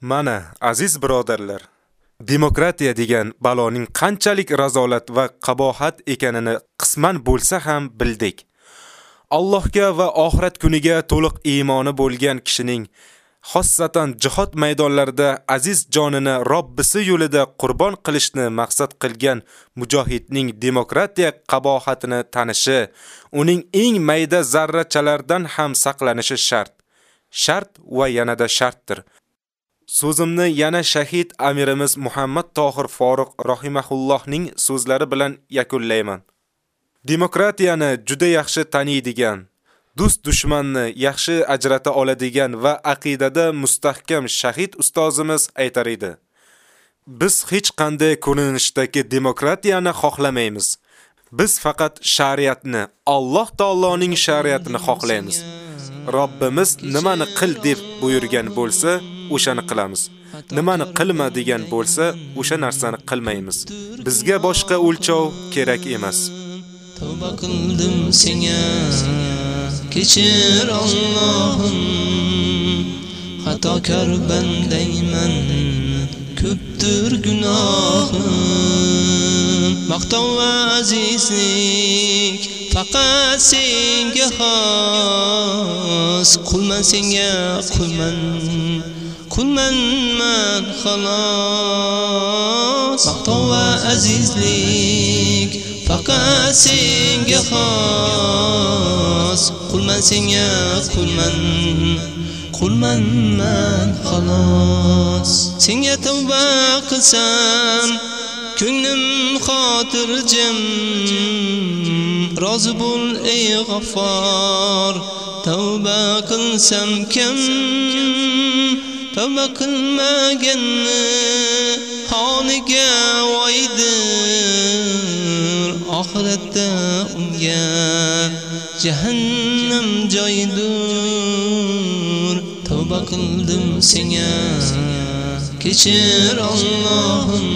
Mana, aziz birodarlar, demokratiya degan baloning qanchalik razolat va qabohat ekanini qisman bo'lsa ham bildik. Allohga va oxirat kuniga to'liq iymoni bo'lgan kishining xossatan jihod maydonlarida aziz jonini Robbisi yo'lida qurbon qilishni maqsad qilgan mujohidning demokratiya qabohatini tanishi, uning eng mayda zarrachalardan ham saqlanishi shart. Shart va yanada shartdir. So'zimni yana shahid amirimiz Muhammad Tohir Foruq rahimahullohning so'zlari bilan yakunlayman. Demokratiyani juda yaxshi taniydigan do'st dushmanni yaxshi ajrata oladigan va aqidada mustahkam shahid ustozimiz aytar edi. Biz hech qanday ko'rinishdagi demokratiyani xohlamaymiz. Biz faqat shariatni, Alloh taoloning shariatini xohlaymiz. Robbimiz nimani qil deb buyurgan bo'lsa, o'shani qilamiz. Nimani qilma degan bo'lsa, o'sha narsani qilmaymiz. Bizga boshqa o'lchov kerak emas. Tavba qildim senga kechir Allohim xatokor bandayman ko'pdir gunohim maqtov va azizlik faqat senga xos qulman senga qulman qulman man xolos maqtov va azizlik faqat senga xos. Qulman senga qulman qulman man xolos senga tavba qilsam ko'nglim xotirjam. Rozi bo'l ey g'affor tavba qilsam kam. Tavba qilmaganni xoniga voydir. Oxiratda unga jahannam joyidur tavba qildim senga. Kechir Allohim.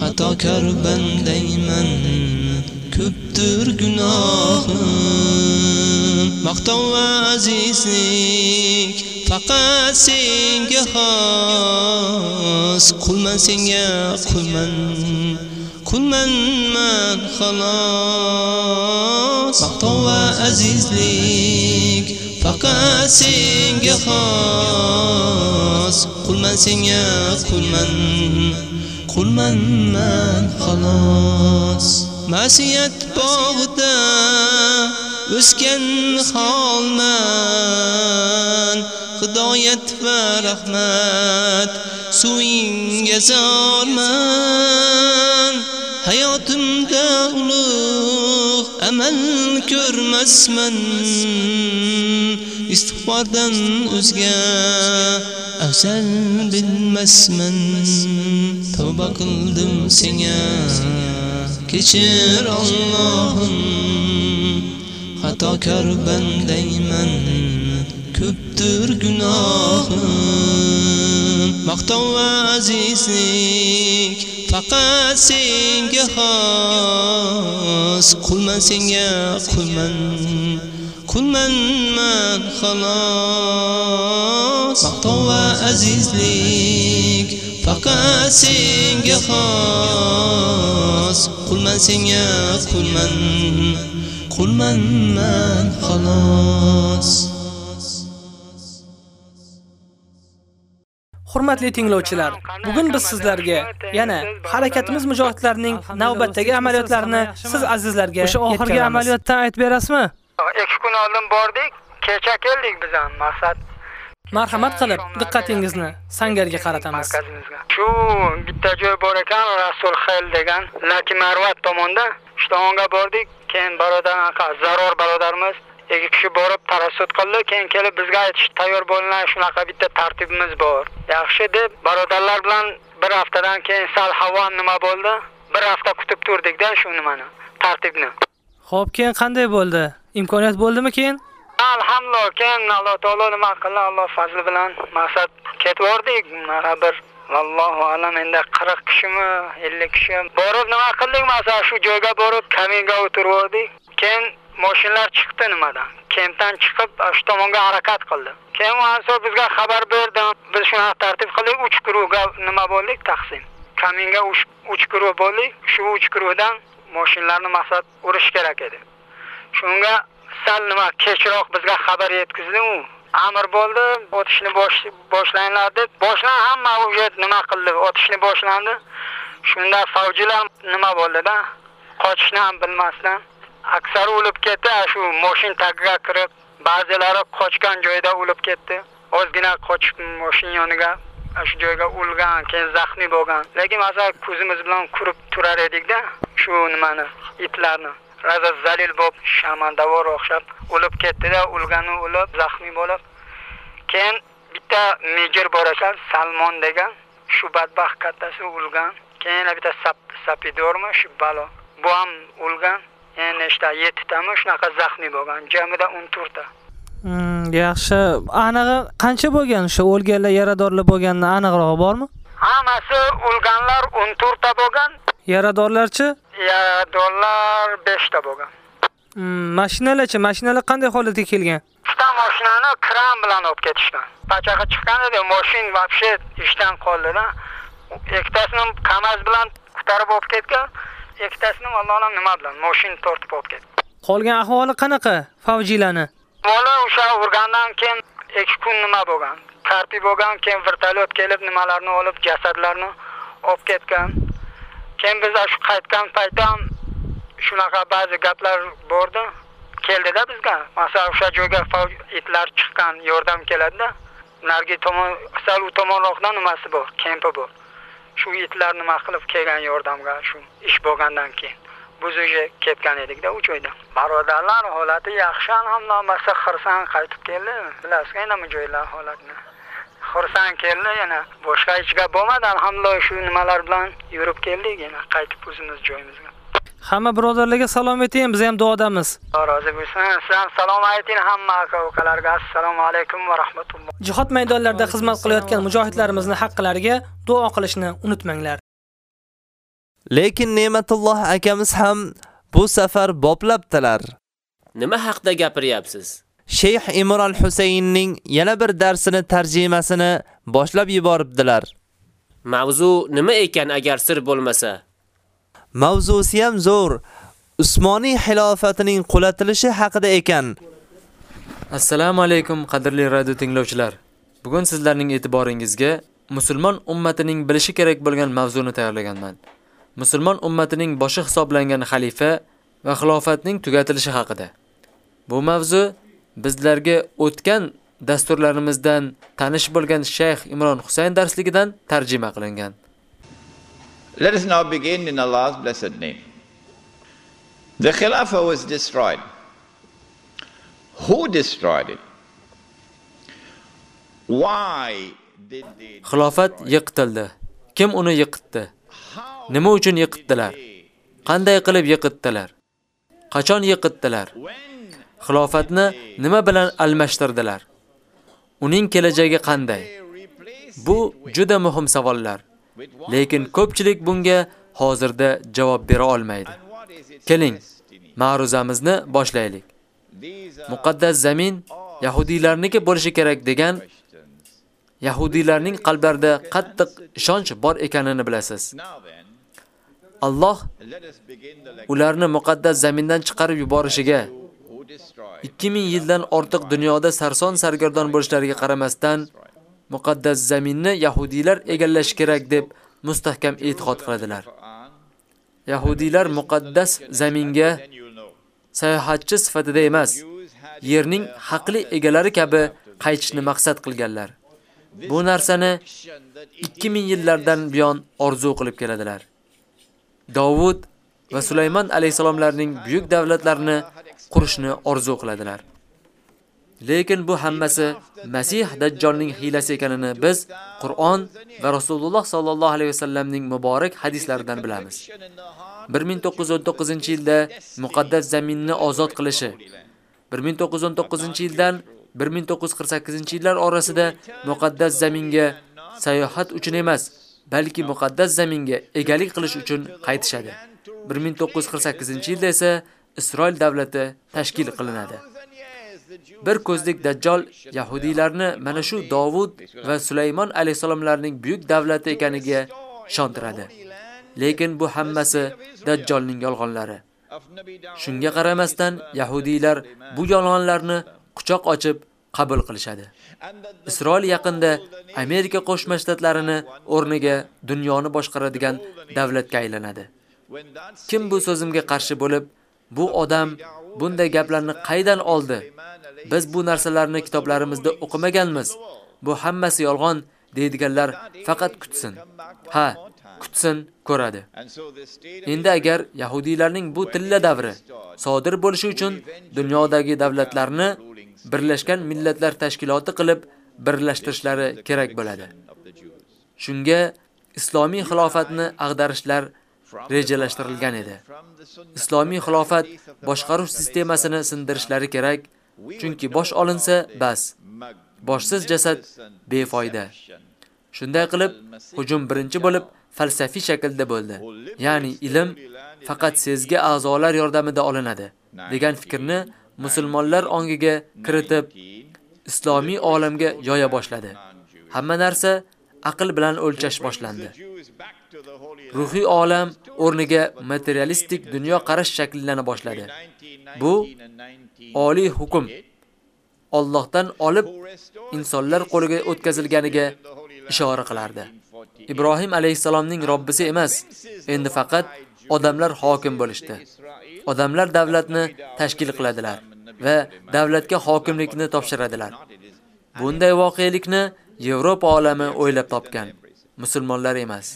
Xatokor bandayman ko'pdir gunohim. Maqtov va azizlik. Faqat senga xos qulman senga qulman qulman man xolos. Maqtov va azizlik faqat senga xos qulman senga qulman qulman man xolos. Masiyat bog'ida o'sgan holman. Hidoyat va rahmat suvingga zorman hayotimda ulug' amal ko'rmasman. Istig'fordan o'zga afzal bilmasman. Tavba qildim senga kechir Allohim. Xatokor bandayman ko'pdir gunohim. Maqtov va azizlik faqat senga xos. Qulman senga qulman qulman man xolos. Maqtov va azizlik faqat senga xos. Qulman senga qulman qulman man xolos Hurmatli tinglovchilar, bugun biz sizlarga yana harakatimiz mujohidlarining navbatdagi amaliyotlarini siz azizlarga o'sha oxirgi amaliyotdan aytib berasizmi? 2 kun oldin bordik, kecha keldik biz ham maqsad Marhamat qilib diqqatingizni sangarga qaratamiz. Shu bitta joy bor ekan, Rasul Xayl degan Laki Marvat tomonda. Shu tomonga bordik, keyin barodar zaror barodarimiz ikki kishi borib tarassut qildi, keyin kelib bizga aytish tayyor bo'linglar, shunaqa bitta tartibimiz bor. Yaxshi deb barodarlar bilan bir haftadan keyin sal havo nima bo'ldi? Bir hafta kutib turdikda shu nimani, tartibni. Xo'p, keyin qanday bo'ldi? Imkoniyat bo'ldimi keyin? Alhamdulillah, keyin Alloh taolo nima qildi, Alloh fazli bilan maqsad ketvordik. Mana bir Vallohu alam endi 40 kishimi, 50 kishi borib nima qildik? Masalan, shu joyga borib kaminga o'tirdik. Keyin mashinalar chiqdi nimadan? Kempdan chiqib, shu tomonga harakat qildi. Keyin Mansur bizga xabar berdi. Biz shunaqa tartib qildik, uch guruhga nima bo'ldik taqsim. Kaminga uch guruh bo'ldik. Shu uch guruhdan mashinalarni maqsad urish kerak edi. Shunga sal nima kechroq bizga xabar yetkazdi u. Amr bo'ldi, o'tishni boshlanglar deb. Boshlan hamma уже nima qildi? O'tishni boshlandi. Shunda savjilar nima bo'ldida Qochishni ham bilmasdan aksari o'lib ketdi, shu moshin tagiga kirib, ba'zilari qochgan joyda o'lib ketdi. Ozgina qochib moshin yoniga shu joyga o'lgan, keyin zaxmiy bo'lgan. Lekin masalan ko'zimiz bilan ko'rib turar edik-da, shu nimani, itlarni. Raza zalil bo'lib, shamandavor o'xshab o'lib ketdi-da, o'lgani o'lib, zaxmiy bo'lib. Keyin bitta mejir bor ekan, Salmon degan, shu badbaxt kattasi o'lgan. Keyin bitta sap sapidormi, shu balo. Bu ham o'lgan. Yana nechta 7 tami shunaqa zaxmiy bo'lgan. Jamida 14 ta. Hmm, yaxshi. Anig'i qancha bo'lgan o'sha o'lganlar, yaradorlar bo'lganini aniqrog'i bormi? Hammasi o'lganlar 14 ta bo'lgan. Yaradorlarchi? Yaradorlar 5 ta bo'lgan. Hmm, mashinalarchi? Mashinalar qanday holatga kelgan? Ikkita mashinani kran bilan olib ketishgan. Pachaga chiqqan edi, mashin вообще ishdan qoldi-da. Ikkitasini kamaz bilan ko'tarib olib ketgan. ikkitasini vallohu nima bilan mashin tortib olib ketdi. Qolgan ahvoli qanaqa? Favjilani. Bola o'sha urgandan keyin 2 kun nima bo'lgan? Tartib bo'lgan, keyin vertolyot kelib nimalarni olib, jasadlarni olib ketgan. Keyin biz shu qaytgan paytda ham shunaqa ba'zi gaplar bordi. Keldida bizga. Masalan, o'sha joyga itlar chiqqan, yordam keladida narigi tomon, sal u tomonroqdan nimasi bor, kempi bor. shu itlar nima qilib kelgan yordamga shu ish bo'lgandan keyin biz уже ketgan edikda u joyda birodarlar holati yaxshi alhamdulillah xursand qaytib keldi bilasizku endi joylar holatini xursand keldi yana boshqa hech gap bo'lmadi alhamdulillah shu nimalar bilan yurib keldik yana qaytib o'zimiz joyimizga Hamma birodarlarga salom ayting, biz ham duodamiz. Rozi bo'lsin. Siz ham salom ayting hamma aka-ukalarga. Assalomu alaykum va rahmatulloh. Jihod maydonlarida xizmat qilayotgan mujohidlarimizni haqqilariga duo qilishni unutmanglar. Lekin Ne'matulloh akamiz ham bu safar boplabdilar. Nima haqida gapiryapsiz? Sheyx Imron Husaynning yana bir darsini tarjimasini boshlab yuboribdilar. Mavzu nima ekan agar sir bo'lmasa? Mavzusi ham zo'r. Usmoniy xilofatining qulatilishi haqida ekan. Assalomu alaykum qadrli radio tinglovchilar. Bugun sizlarning e'tiboringizga musulmon ummatining bilishi kerak bo'lgan mavzuni tayyorlaganman. Musulmon ummatining boshi hisoblangan xalifa va xilofatning tugatilishi haqida. Bu mavzu bizlarga o'tgan dasturlarimizdan tanish bo'lgan Shayx Imron Husayn darsligidan tarjima qilingan. Let us now begin in Allah's blessed name. The Khilafah was destroyed. Who destroyed it? Why did they Xilofat yiqitildi. Kim uni yiqitdi? Nima uchun yiqitdilar? Qanday qilib yiqitdilar? Qachon yiqitdilar? Xilofatni nima bilan almashtirdilar? Uning kelajagi qanday? Bu juda muhim savollar. Lekin ko'pchilik bunga hozirda javob bera olmaydi. Keling, ma'ruzamizni boshlaylik. Muqaddas zamin yahudiylarniki bo'lishi kerak degan yahudiylarning qalblarida qattiq ishonch bor ekanini bilasiz. Alloh ularni muqaddas zamindan chiqarib yuborishiga 2000 yildan ortiq dunyoda sarson sargardon bo'lishlariga qaramasdan muqaddas zaminni yahudiylar egallashi kerak deb mustahkam e'tiqod qiladilar. Yahudiylar muqaddas zaminga sayohatchi sifatida emas, yerning haqli egalari kabi qaytishni maqsad qilganlar. Bu narsani 2000 yillardan buyon orzu qilib keladilar. Davud va Sulaymon alayhisalomlarning buyuk davlatlarini qurishni orzu qiladilar. Lekin bu hammasi Masih Dajjolning hiylasi ekanini biz Qur'on va Rasululloh sallallohu alayhi vasallamning muborak hadislaridan bilamiz. 1919-yilda muqaddas zaminni ozod qilishi, 1919-yildan 1948-yillar orasida muqaddas zaminga sayohat uchun emas, balki muqaddas zaminga egalik qilish uchun qaytishadi. 1948-yilda esa Isroil davlati tashkil qilinadi. Bir ko'zlik dajjal yahudiylarni mana shu Davud va Sulaymon alayhisalomlarning buyuk davlati ekaniga ishontiradi. Lekin bu hammasi dajjalning yolg'onlari. Shunga qaramasdan yahudiylar bu yolg'onlarni quchoq ochib qabul qilishadi. Isroil yaqinda Amerika Qo'shma Shtatlarini o'rniga dunyoni boshqaradigan davlatga aylanadi. Kim bu so'zimga qarshi bo'lib, bu odam bunday gaplarni qaydan oldi? Biz bu narsalarni kitoblarimizda o'qimaganmiz. Bu hammasi yolg'on deydiganlar faqat kutsin. Ha, kutsin, ko'radi. Endi agar yahudiylarning bu tilla davri sodir bo'lishi uchun dunyodagi davlatlarni Birlashgan Millatlar Tashkiloti qilib birlashtirishlari kerak bo'ladi. Shunga islomiy xilofatni ag'darishlar rejalashtirilgan edi. Islomiy xilofat boshqaruv sistemasini sindirishlari kerak, chunki bosh olinsa bas. Boshsiz jasad befoyda. Shunday qilib, hujum birinchi bo'lib falsafiy shaklda bo'ldi. Ya'ni ilm faqat sezgi a'zolar yordamida olinadi degan fikrni musulmonlar ongiga kiritib islomiy olamga yoya boshladi. Hamma narsa aql bilan o'lchash boshlandi. Ruhiy olam o'rniga materialistik dunyo qarash shakllana boshladi. Bu oliy hukm Allohdan olib insonlar qo'liga o'tkazilganiga ishora qilardi. Ibrohim alayhisalomning Robbisi emas, endi faqat odamlar hokim bo'lishdi. Odamlar davlatni tashkil qiladilar va davlatga hokimlikni topshiradilar. Bunday voqelikni Yevropa olami o'ylab topgan, musulmonlar emas.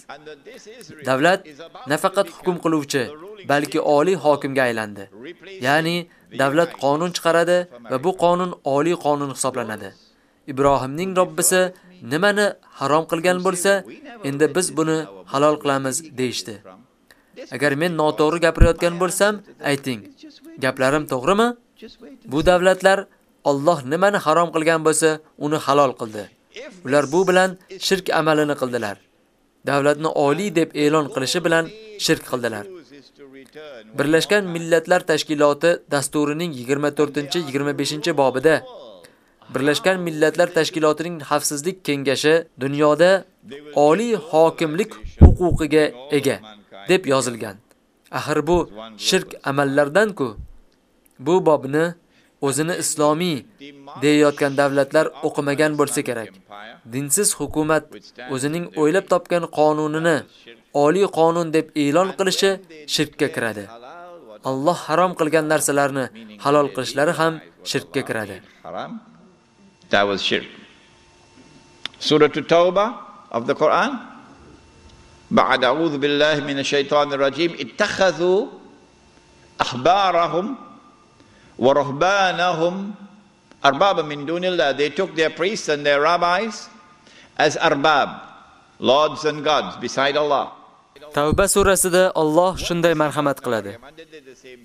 Davlat nafaqat hukm qiluvchi, balki oliy hokimga aylandi. Ya'ni davlat qonun chiqaradi va bu qonun oliy qonun hisoblanadi. Ibrohimning Robbisi nimani harom qilgan bo'lsa, endi biz buni halol qilamiz deyshti. Agar men noto'g'ri gapirayotgan bo'lsam, ayting. Gaplarim to'g'rimi? Bu davlatlar Alloh nimani harom qilgan bo'lsa, uni halol qildi. Ular bu bilan shirk amalini qildilar. Davlatni oliy deb e'lon qilishi bilan shirk qildilar. Birlashgan Millatlar Tashkiloti dasturining 24-25-bobida Birlashgan Millatlar Tashkilotining Xavfsizlik Kengashi dunyoda oliy hokimlik huquqiga ega deb yozilgan. Axir bu shirk amallardan-ku. Bu bobni o'zini islomiy deyayotgan davlatlar o'qimagan bo'lsa kerak. Dinsiz hukumat o'zining o'ylab topgan qonunini oliy qonun deb e'lon qilishi shirkka kiradi. Alloh harom qilgan narsalarni halol qilishlari ham shirkka kiradi. That was shirk. Surah At-Tawbah of the Quran. بعد أعوذ بالله من الشيطان الرجيم اتخذوا أحبارهم ورهبانهم أربابا من دون الله. They took their priests and their rabbis as arbab, lords and gods beside Allah. Tavba surasida Alloh shunday marhamat qiladi.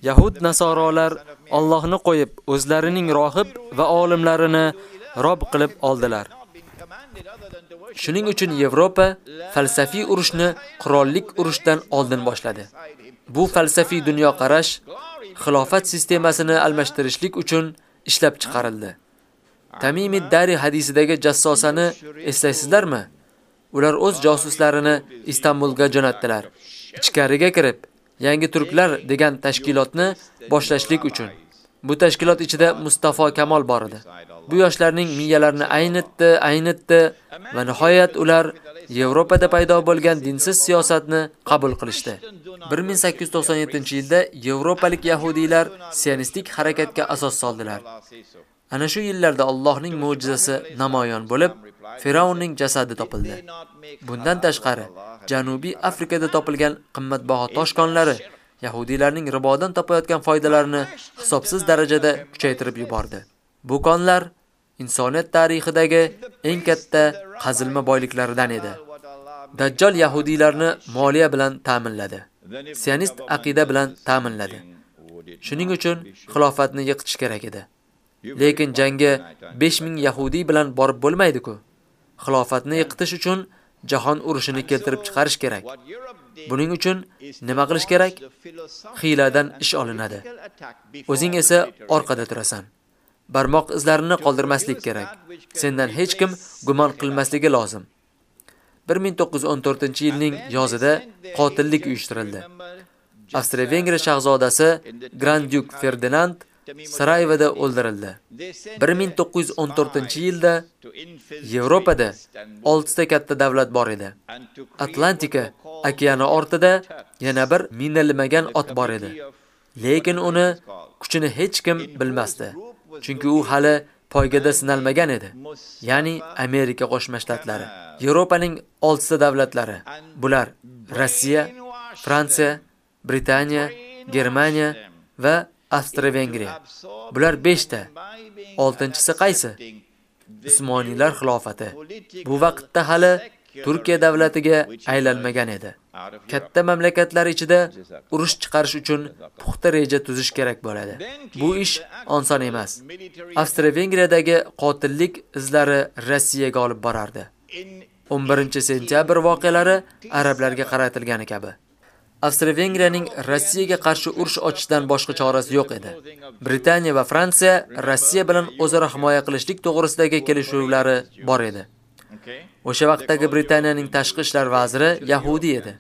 Yahud nasorolar Allohni qo'yib, o'zlarining rohib va olimlarini rob qilib oldilar. Shuning uchun Yevropa falsafiy urushni qurollik urushdan oldin boshladi. Bu falsafiy dunyo qarash xilofat sistemasini almashtirishlik uchun ishlab chiqarildi. Tamimi Dari hadisidagi jassosani eslaysizlarmi? Ular o'z josuslarini Istanbulga jo'natdilar. Ichkariga kirib, yangi turklar degan tashkilotni boshlashlik uchun. Bu tashkilot ichida Mustafa Kamol bor edi. Bu yoshlarning miyalarini aynitdi, aynitdi va nihoyat ular Yevropada paydo bo'lgan dinsiz siyosatni qabul qilishdi. 1897-yilda yevropalik yahudiylar sionistik harakatga asos soldilar. Ana shu yillarda Allohning mo'jizasi namoyon bo'lib, Firavnning jasadi topildi. Bundan tashqari, Janubiy Afrikada topilgan qimmatbaho toshkonlari yahudiylarning ribodan topayotgan foydalarini hisobsiz darajada kuchaytirib yubordi. Bu konlar insoniyat tarixidagi eng katta qazilma boyliklaridan edi. Dajjal yahudiylarni moliya bilan ta'minladi. Sionist aqida bilan ta'minladi. Shuning uchun xilofatni yiqitish kerak edi. Lekin jangga 5000 yahudiy bilan borib bo'lmaydi-ku. Xilofatni yiqitish uchun jahon urushini keltirib chiqarish kerak. Buning uchun nima qilish kerak? Xiladan ish olinadi. O'zing esa orqada turasan. Barmoq izlarini qoldirmaslik kerak. Sendan hech kim gumon qilmasligi lozim. 1914-yilning yozida qotillik uyushtirildi. Avstriya-Vengriya shahzodasi Grand Duke Ferdinand Sarayevoda o'ldirildi. 1914-yilda Yevropada 6 ta katta davlat bor edi. Atlantika okeani ortida yana bir minalmagan ot bor edi. Lekin uni kuchini hech kim bilmasdi. Chunki u hali poygada sinalmagan edi. Ya'ni Amerika Qo'shma Shtatlari. Yevropaning 6 ta davlatlari. Bular Rossiya, Fransiya, Britaniya, Germaniya va Avstriya-Vengriya. Bular 5 ta. 6-chisi qaysi? Usmoniylar xilofati. Bu vaqtda hali Turkiya davlatiga aylanmagan edi. Katta mamlakatlar ichida urush chiqarish uchun puxta reja tuzish kerak bo'ladi. Bu ish oson emas. Avstriya-Vengriyadagi qotillik izlari Rossiyaga olib borardi. 11-sentyabr voqealari arablarga qaratilgani kabi. Avstriya-Vengriyaning Rossiyaga qarshi urush ochishdan boshqa chorasi yo'q edi. Britaniya va Fransiya Rossiya bilan o'zaro himoya qilishlik to'g'risidagi kelishuvlari bor edi. O'sha vaqtdagi Britaniyaning tashqi ishlar vaziri yahudi edi.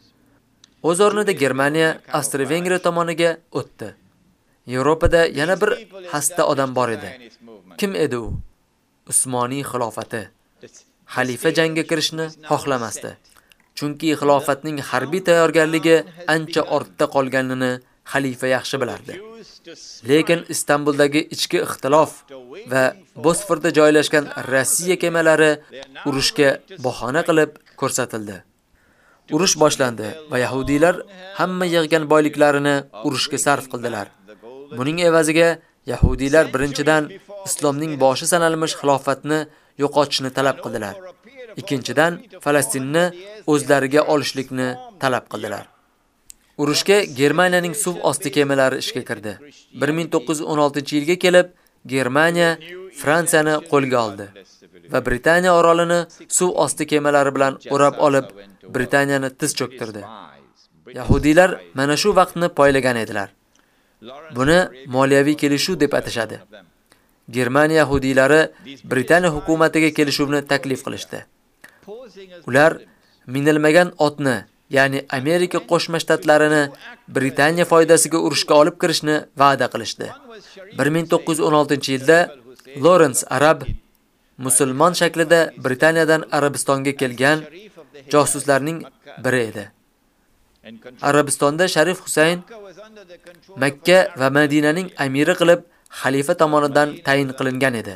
O'z o'rnida Germaniya Avstriya-Vengriya tomoniga o'tdi. Yevropada yana bir xasta odam bor edi. Kim edi u? Usmoniy xilofati. Xalifa jangga kirishni xohlamasdi. Chunki xilofatning harbiy tayyorgarligi ancha ortda qolganini xalifa yaxshi bilardi. Lekin Istanbuldagi ichki ixtilof va Bosforda joylashgan Rossiya kemalari urushga bahona qilib ko'rsatildi. Urush boshlandi va yahudiylar hamma yig'gan boyliklarini urushga sarf qildilar. Buning evaziga yahudiylar birinchidan islomning boshi sanalmish xilofatni yo'qotishni talab qildilar. Ikkinchidan Falastinni o'zlariga olishlikni talab qildilar. Urushga Germaniyaning suv osti kemalari ishga kirdi. 1916-yilga kelib Germaniya Fransiyani qo'lga oldi va Britaniya orolini suv osti kemalari bilan o'rab olib, Britaniyani tiz cho'ktirdi. Yahudiylar mana shu vaqtni poylagan edilar. Buni moliyaviy kelishuv deb atashadi. Germaniya yahudiylari Britaniya hukumatiga kelishuvni taklif qilishdi. Ular minilmagan otni, ya'ni Amerika Qo'shma Shtatlarini Britaniya foydasiga urushga olib kirishni va'da qilishdi. 1916-yilda Lawrence Arab musulmon shaklida Britaniyadan Arabistonga kelgan josuslarning biri edi. Arabistonda Sharif Husayn Makka va Madinaning amiri qilib xalifa tomonidan tayin qilingan edi.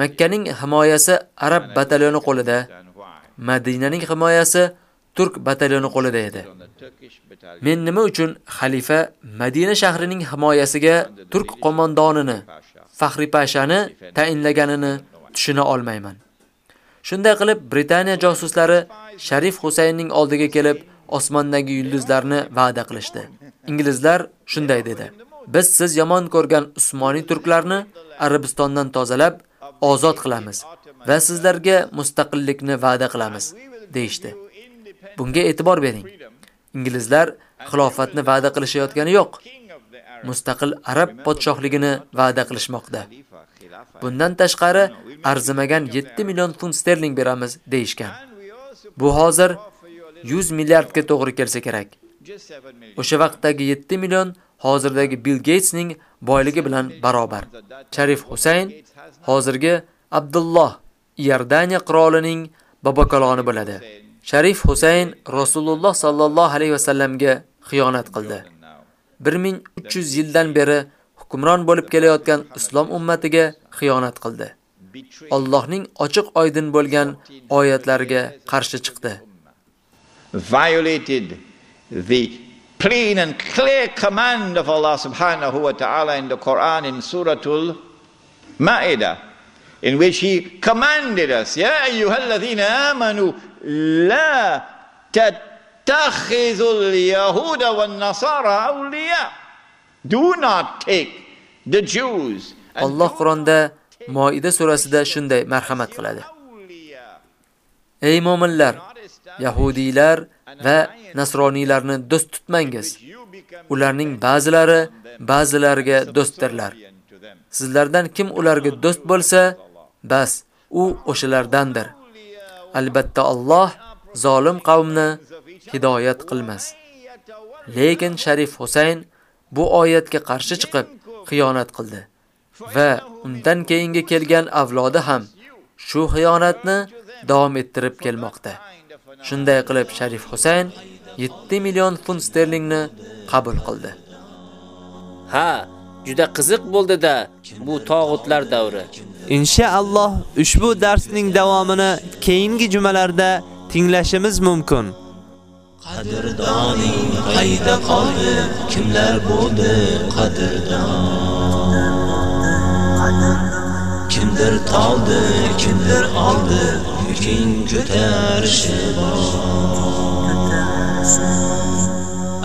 Makkaning himoyasi Arab batalyoni qo'lida, Madinaning himoyasi turk batalyoni qo'lida edi. Men nima uchun xalifa Madina shahrining himoyasiga turk qo'mondonini Faxri Pashani tayinlaganini tushuna olmayman. Shunday qilib Britaniya josuslari Sharif Husaynning oldiga kelib, osmondagi yulduzlarni va'da qilishdi. Inglizlar shunday dedi: Biz siz yomon ko'rgan Usmoniy turklarni Arabistondan tozalab, ozod qilamiz va sizlarga mustaqillikni va'da qilamiz, deyshti. Bunga e'tibor bering. Inglizlar xilofatni va'da qilishayotgani yo'q. Mustaqil arab podshohligini va'da qilishmoqda. Bundan tashqari arzimagan 7 million funt sterling beramiz deyshgan. Bu hozir 100 milliardga to'g'ri kelsa kerak. O'sha vaqtdagi 7 million hozirdagi Bill Gatesning boyligi bilan barobar. Sharif Husayn hozirgi Abdulloh Iordaniya qirolining bobokaloni bo'ladi. Sharif Husayn Rasululloh sallallohu alayhi vasallamga xiyonat qildi. 1300 yildan beri hukmron bo'lib kelayotgan islom ummatiga xiyonat qildi. Allohning ochiq oydin bo'lgan oyatlariga qarshi chiqdi. Violated the plain and clear command of Allah subhanahu wa ta'ala in the Quran in Suratul Ma'idah in which he commanded us ya ayyuhalladhina amanu la tattakhidhul yahuda wan nasara awliya do not take the Jews Alloh Qur'onda Moida surasida shunday marhamat qiladi. Ey mu'minlar, yahudiylar va nasroniylarni do'st tutmangiz. Ularning ba'zilari ba'zilariga do'stdirlar. Sizlardan kim ularga do'st bo'lsa, bas u o'shalardandir. Albatta Alloh zolim qavmni hidoyat qilmas. Lekin Sharif Husayn bu oyatga qarshi chiqib xiyonat qildi va undan keyingi kelgan avlodi ham shu xiyonatni davom ettirib kelmoqda. Shunday qilib Sharif Husayn 7 million funt sterlingni qabul qildi. Ha, juda qiziq bo'ldi-da bu tog'utlar davri. Inshaalloh ushbu darsning davomini keyingi jumalarda tinglashimiz mumkin. Qadrdoning qayda qoldi? Kimlar bo'ldi qadrdon? Kimdir toldi, kimdir oldi, yuking ko'tarishi bor.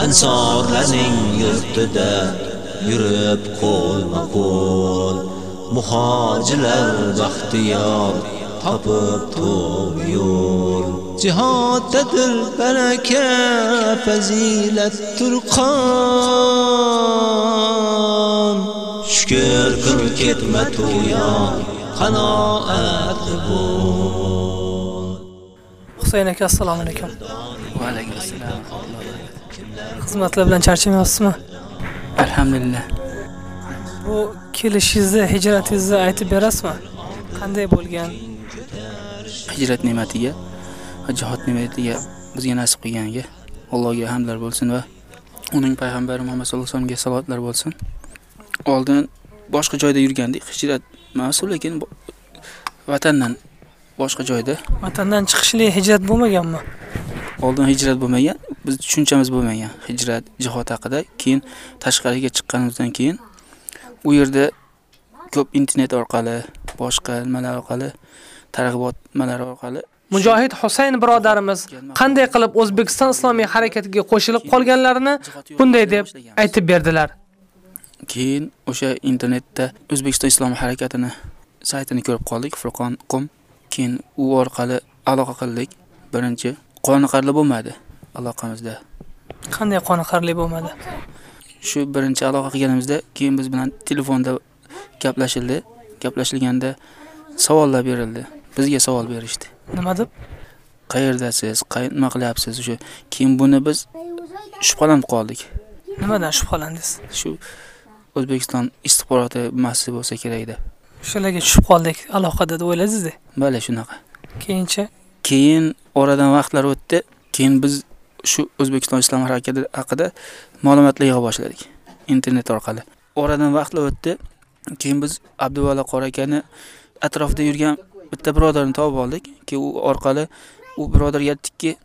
Ansorlarning yurtida yurib qo'lma-qo'l muhojirlar baxtiyor topib to'g'ri yo'l jihoddadir baraka fazilat turqon shukr qil ketma to'yon qanoat bo'l Husayn aka assalomu alaykum. Va alaykum assalom. Xizmatlar bilan charchamayapsizmi? Alhamdulillah. Bu kelishingizni, hijratingizni aytib berasizmi? Qanday bo'lgan? Hijrat ne'matiga va jihod ne'matiga bizga nasib qilganiga Allohga hamdlar bo'lsin va uning payg'ambari Muhammad sallallohu alayhi vasallamga salotlar bo'lsin. Oldin boshqa joyda yurgandik, hijrat emas, lekin vatandan boshqa joyda Vatandan chiqishli hijrat bo'lmaganmi? Oldin hijrat bo'lmagan, biz tushunchamiz bo'lmagan hijrat, jihod haqida. Keyin tashqariga chiqqanimizdan keyin u yerda ko'p internet orqali, boshqa nimalar orqali, targ'ibot nimalari orqali Mujohid Husayn birodarimiz qanday qilib O'zbekiston islomiy harakatiga qo'shilib qolganlarini bunday deb aytib berdilar. Keyin o'sha internetda O'zbekiston Islom harakatini saytini ko'rib qoldik, furqon.com. Keyin u orqali aloqa qildik. Birinchi qoniqarli bo'lmadi aloqamizda. Qanday qoniqarli bo'lmadi? Shu birinchi aloqa qilganimizda keyin biz bilan telefonda gaplashildi. Gaplashilganda savollar berildi. Bizga savol berishdi. Nima deb? Qayerdasiz? Qay nima qilyapsiz? O'sha keyin buni biz shubhalanib qoldik. Nimadan shubhalandingiz? Shu O'zbekiston istixboroti muassisi bo'lsa kerak edi. Shularga tushib qoldik aloqada deb o'yladingiz-da. Bale shunaqa. Keyinchi Keyin oradan vaqtlar o'tdi. Keyin biz shu O'zbekiston Islom harakati haqida ma'lumotlar yig'a boshladik internet orqali. Oradan vaqtlar o'tdi. Keyin biz Abduvali qora akani atrofida yurgan bitta birodarni topib oldik. Keyin u orqali u birodarga aytdikki,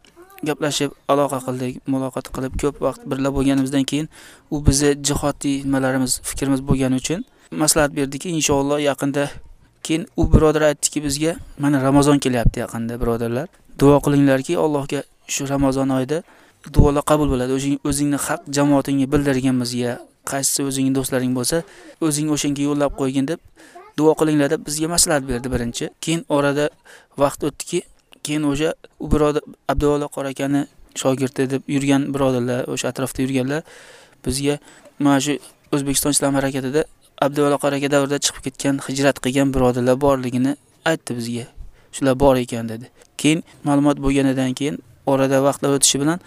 gaplashib, aloqa qildik, muloqot qilib ko'p vaqt birga bo'lganimizdan keyin u bizni jihodiy nimalarimiz, fikrimiz bo'lgani uchun maslahat berdiki, inshaalloh yaqinda keyin u birodar aytdiki bizga, mana Ramazon kelyapti yaqinda birodarlar. Duo qilinglarki, Allohga shu Ramazon oyida duolar qabul bo'ladi. O'zing o'zingni haq jamoatingga bildirgan bizga, qaysi o'zingni do'stlaring bo'lsa, o'zing o'shanga yo'llab qo'ygin deb duo qilinglar deb bizga maslahat berdi birinchi. Keyin orada vaqt o'tdiki, keyin o'sha u birodar Abduvali qora akani shogirdi deb yurgan birodarlar, o'sha atrofda yurganlar bizga mana shu O'zbekiston Islom harakatida Abduvali qora aka davrida chiqib ketgan, hijrat qilgan birodarlar borligini aytdi bizga. Shular bor ekan dedi. Keyin ma'lumot bo'lganidan keyin orada vaqtlar o'tishi bilan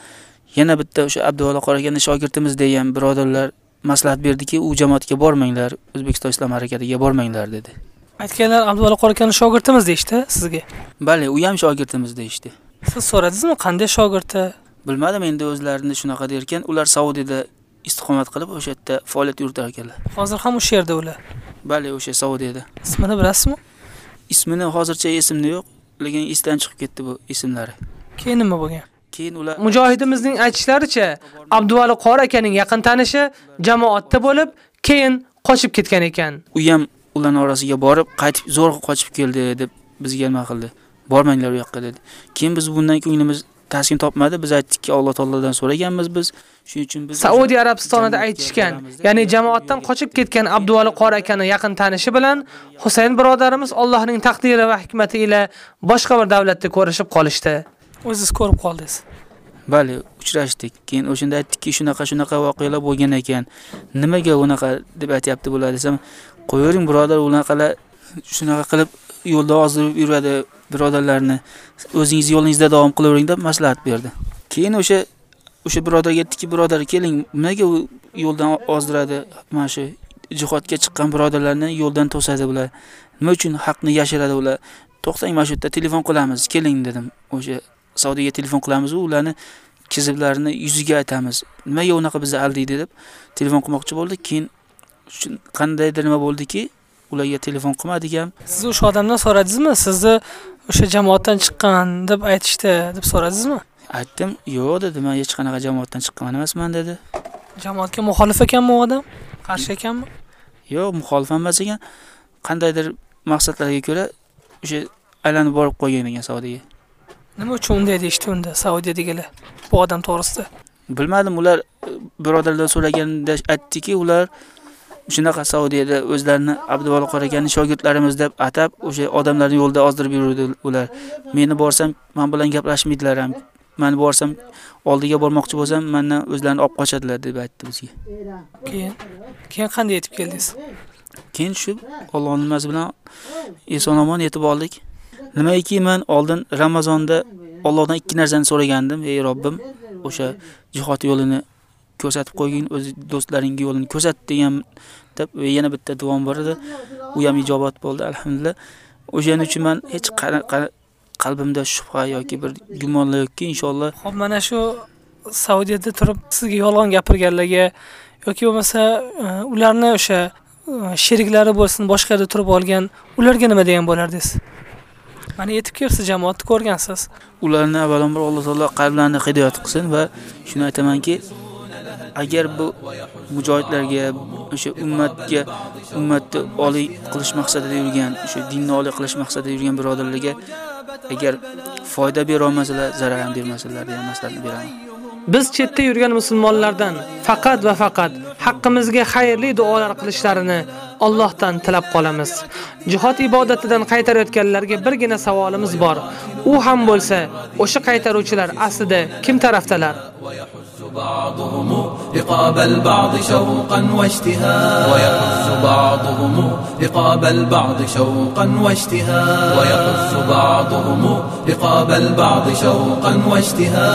yana bitta o'sha Abduvali qora akani shogirdimiz degan birodarlar maslahat berdiki, u jamoatga bormanglar, O'zbekiston Islom harakatiga bormanglar dedi. aytganlar Abduvali qora akani shogirdimiz deyishdi sizga. Bale, u ham shogirdimiz deyishdi. Siz so'radingizmi qanday shogirdi? Bilmadim endi o'zlarini shunaqa derkan, ular Saudiyada istiqomat qilib o'sha yerda faoliyat yuritar ekanlar. Hozir ham o'sha yerda ular. Bale, o'sha Saudiyada. Ismini bilasizmi? Ismini hozircha esimda yo'q, lekin esdan chiqib ketdi bu ismlari. Keyin nima bo'lgan? Keyin ular Mujohidimizning aytishlaricha, Abduvali qora akaning yaqin tanishi jamoatda bo'lib, keyin qochib ketgan ekan. u ham ularning orasiga borib, qaytib zo'rg'a qochib keldi deb bizga nima qildi. Bormanglar u yoqqa dedi. Keyin biz bundan ko'nglimiz taskin topmadi. Biz aytdikki, Alloh taolodan so'raganmiz biz. Shuning uchun biz Saudiya Arabistonida aytishgan, ya'ni jamoatdan qochib ketgan Abduvali qora akani yaqin tanishi bilan Husayn birodarimiz Allohning taqdiri va hikmati ila boshqa bir davlatda ko'rishib qolishdi. O'zingiz ko'rib qoldingiz. Bale, uchrashdik. Keyin o'shanda aytdikki, shunaqa shunaqa voqealar bo'lgan ekan. Nimaga unaqa deb aytyapti bular desam, qo'yavering birodar, unaqalar shunaqa qilib yo'lda ozdirib yuradi birodarlarni. O'zingiz yo'lingizda davom qilavering deb maslahat berdi. Keyin o'sha o'sha birodarga aytdiki, birodar keling, nimaga u yo'ldan ozdiradi? Mana shu jihodga chiqqan birodarlarni yo'ldan to'sadi bular. Nima uchun haqni yashiradi ular? To'xtang, mana shu yerda telefon qilamiz, keling dedim. O'sha Saudiyaga telefon qilamiz u ularni kiziblarini yuziga aytamiz. Nimaga unaqa bizni aldaydi deb telefon qilmoqchi bo'ldik. Keyin qandaydir nima bo'ldiki, ularga telefon qilmadik ham. Siz o'sha odamdan so'radingizmi? Sizni o'sha jamoatdan chiqqan deb aytishdi deb so'radingizmi? Aytdim, yo'q dedi, men hech qanaqa jamoatdan chiqqan emasman dedi. Jamoatga muxolif ekanmi u odam? Qarshi ekanmi? Yo'q, muxolif emas ekan. Qandaydir maqsadlarga ko'ra o'sha aylanib borib qo'ygan ekan Saudiyaga. Nima uchun unday deyishdi unda Saudiyadagilar bu odam to'g'risida? Bilmadim, ular birodarlar so'raganda aytdiki, ular shunaqa Saudiyada o'zlarini Abduvali qora akaning shogirdlarimiz deb atab o'sha odamlarni yo'lda ozdirib yurdi ular. Meni borsam, men bilan gaplashmaydilar ham. Men borsam, oldiga bormoqchi bo'lsam, mendan o'zlarini olib qochadilar deb aytdi bizga. Keyin keyin qanday yetib keldingiz? Keyin shu Allohning nimasi bilan eson-omon yetib oldik. Nimaiki men oldin Ramazonda Allohdan ikki narsani so'ragandim. Ey Robbim, o'sha jihod yo'lini ko'rsatib qo'ygin, o'z do'stlaringga yo'lini ko'rsat degan deb yana bitta duom bor edi. U ham ijobat bo'ldi, alhamdulillah. O'shaning uchun men hech qalbimda shubha yoki bir gumonlar yo'qki, inshaalloh. Xo'p, mana shu Saudiyada turib sizga yolg'on gapirganlarga yoki bo'lmasa ularni o'sha sheriklari bo'lsin, boshqa yerda turib olgan, ularga nima degan bo'lardingiz? Mana yetib kelsiz, jamoatni ko'rgansiz. Ularni avvalambor Alloh taolo qalblarini hidoyat qilsin va shuni aytamanki, agar bu mujohidlarga o'sha ummatga ummatni oliy qilish maqsadida yurgan, o'sha dinni oliy qilish maqsadida yurgan birodarlarga agar foyda bera olmasalar, zarar ham bermasalar degan maslahatni beraman. Biz chetda yurgan musulmonlardan faqat va faqat haqqimizga xayrli duolar qilishlarini Allohdan tilab qolamiz. Jihod ibodatidan qaytarayotganlarga birgina savolimiz bor. U ham bo'lsa, o'sha qaytaruvchilar aslida kim tarafdalar? بعضهم لقاب البعض شوقا واشتها ويقص بعضهم لقاب البعض شوقا واشتها ويقص بعضهم لقاب البعض شوقا واشتها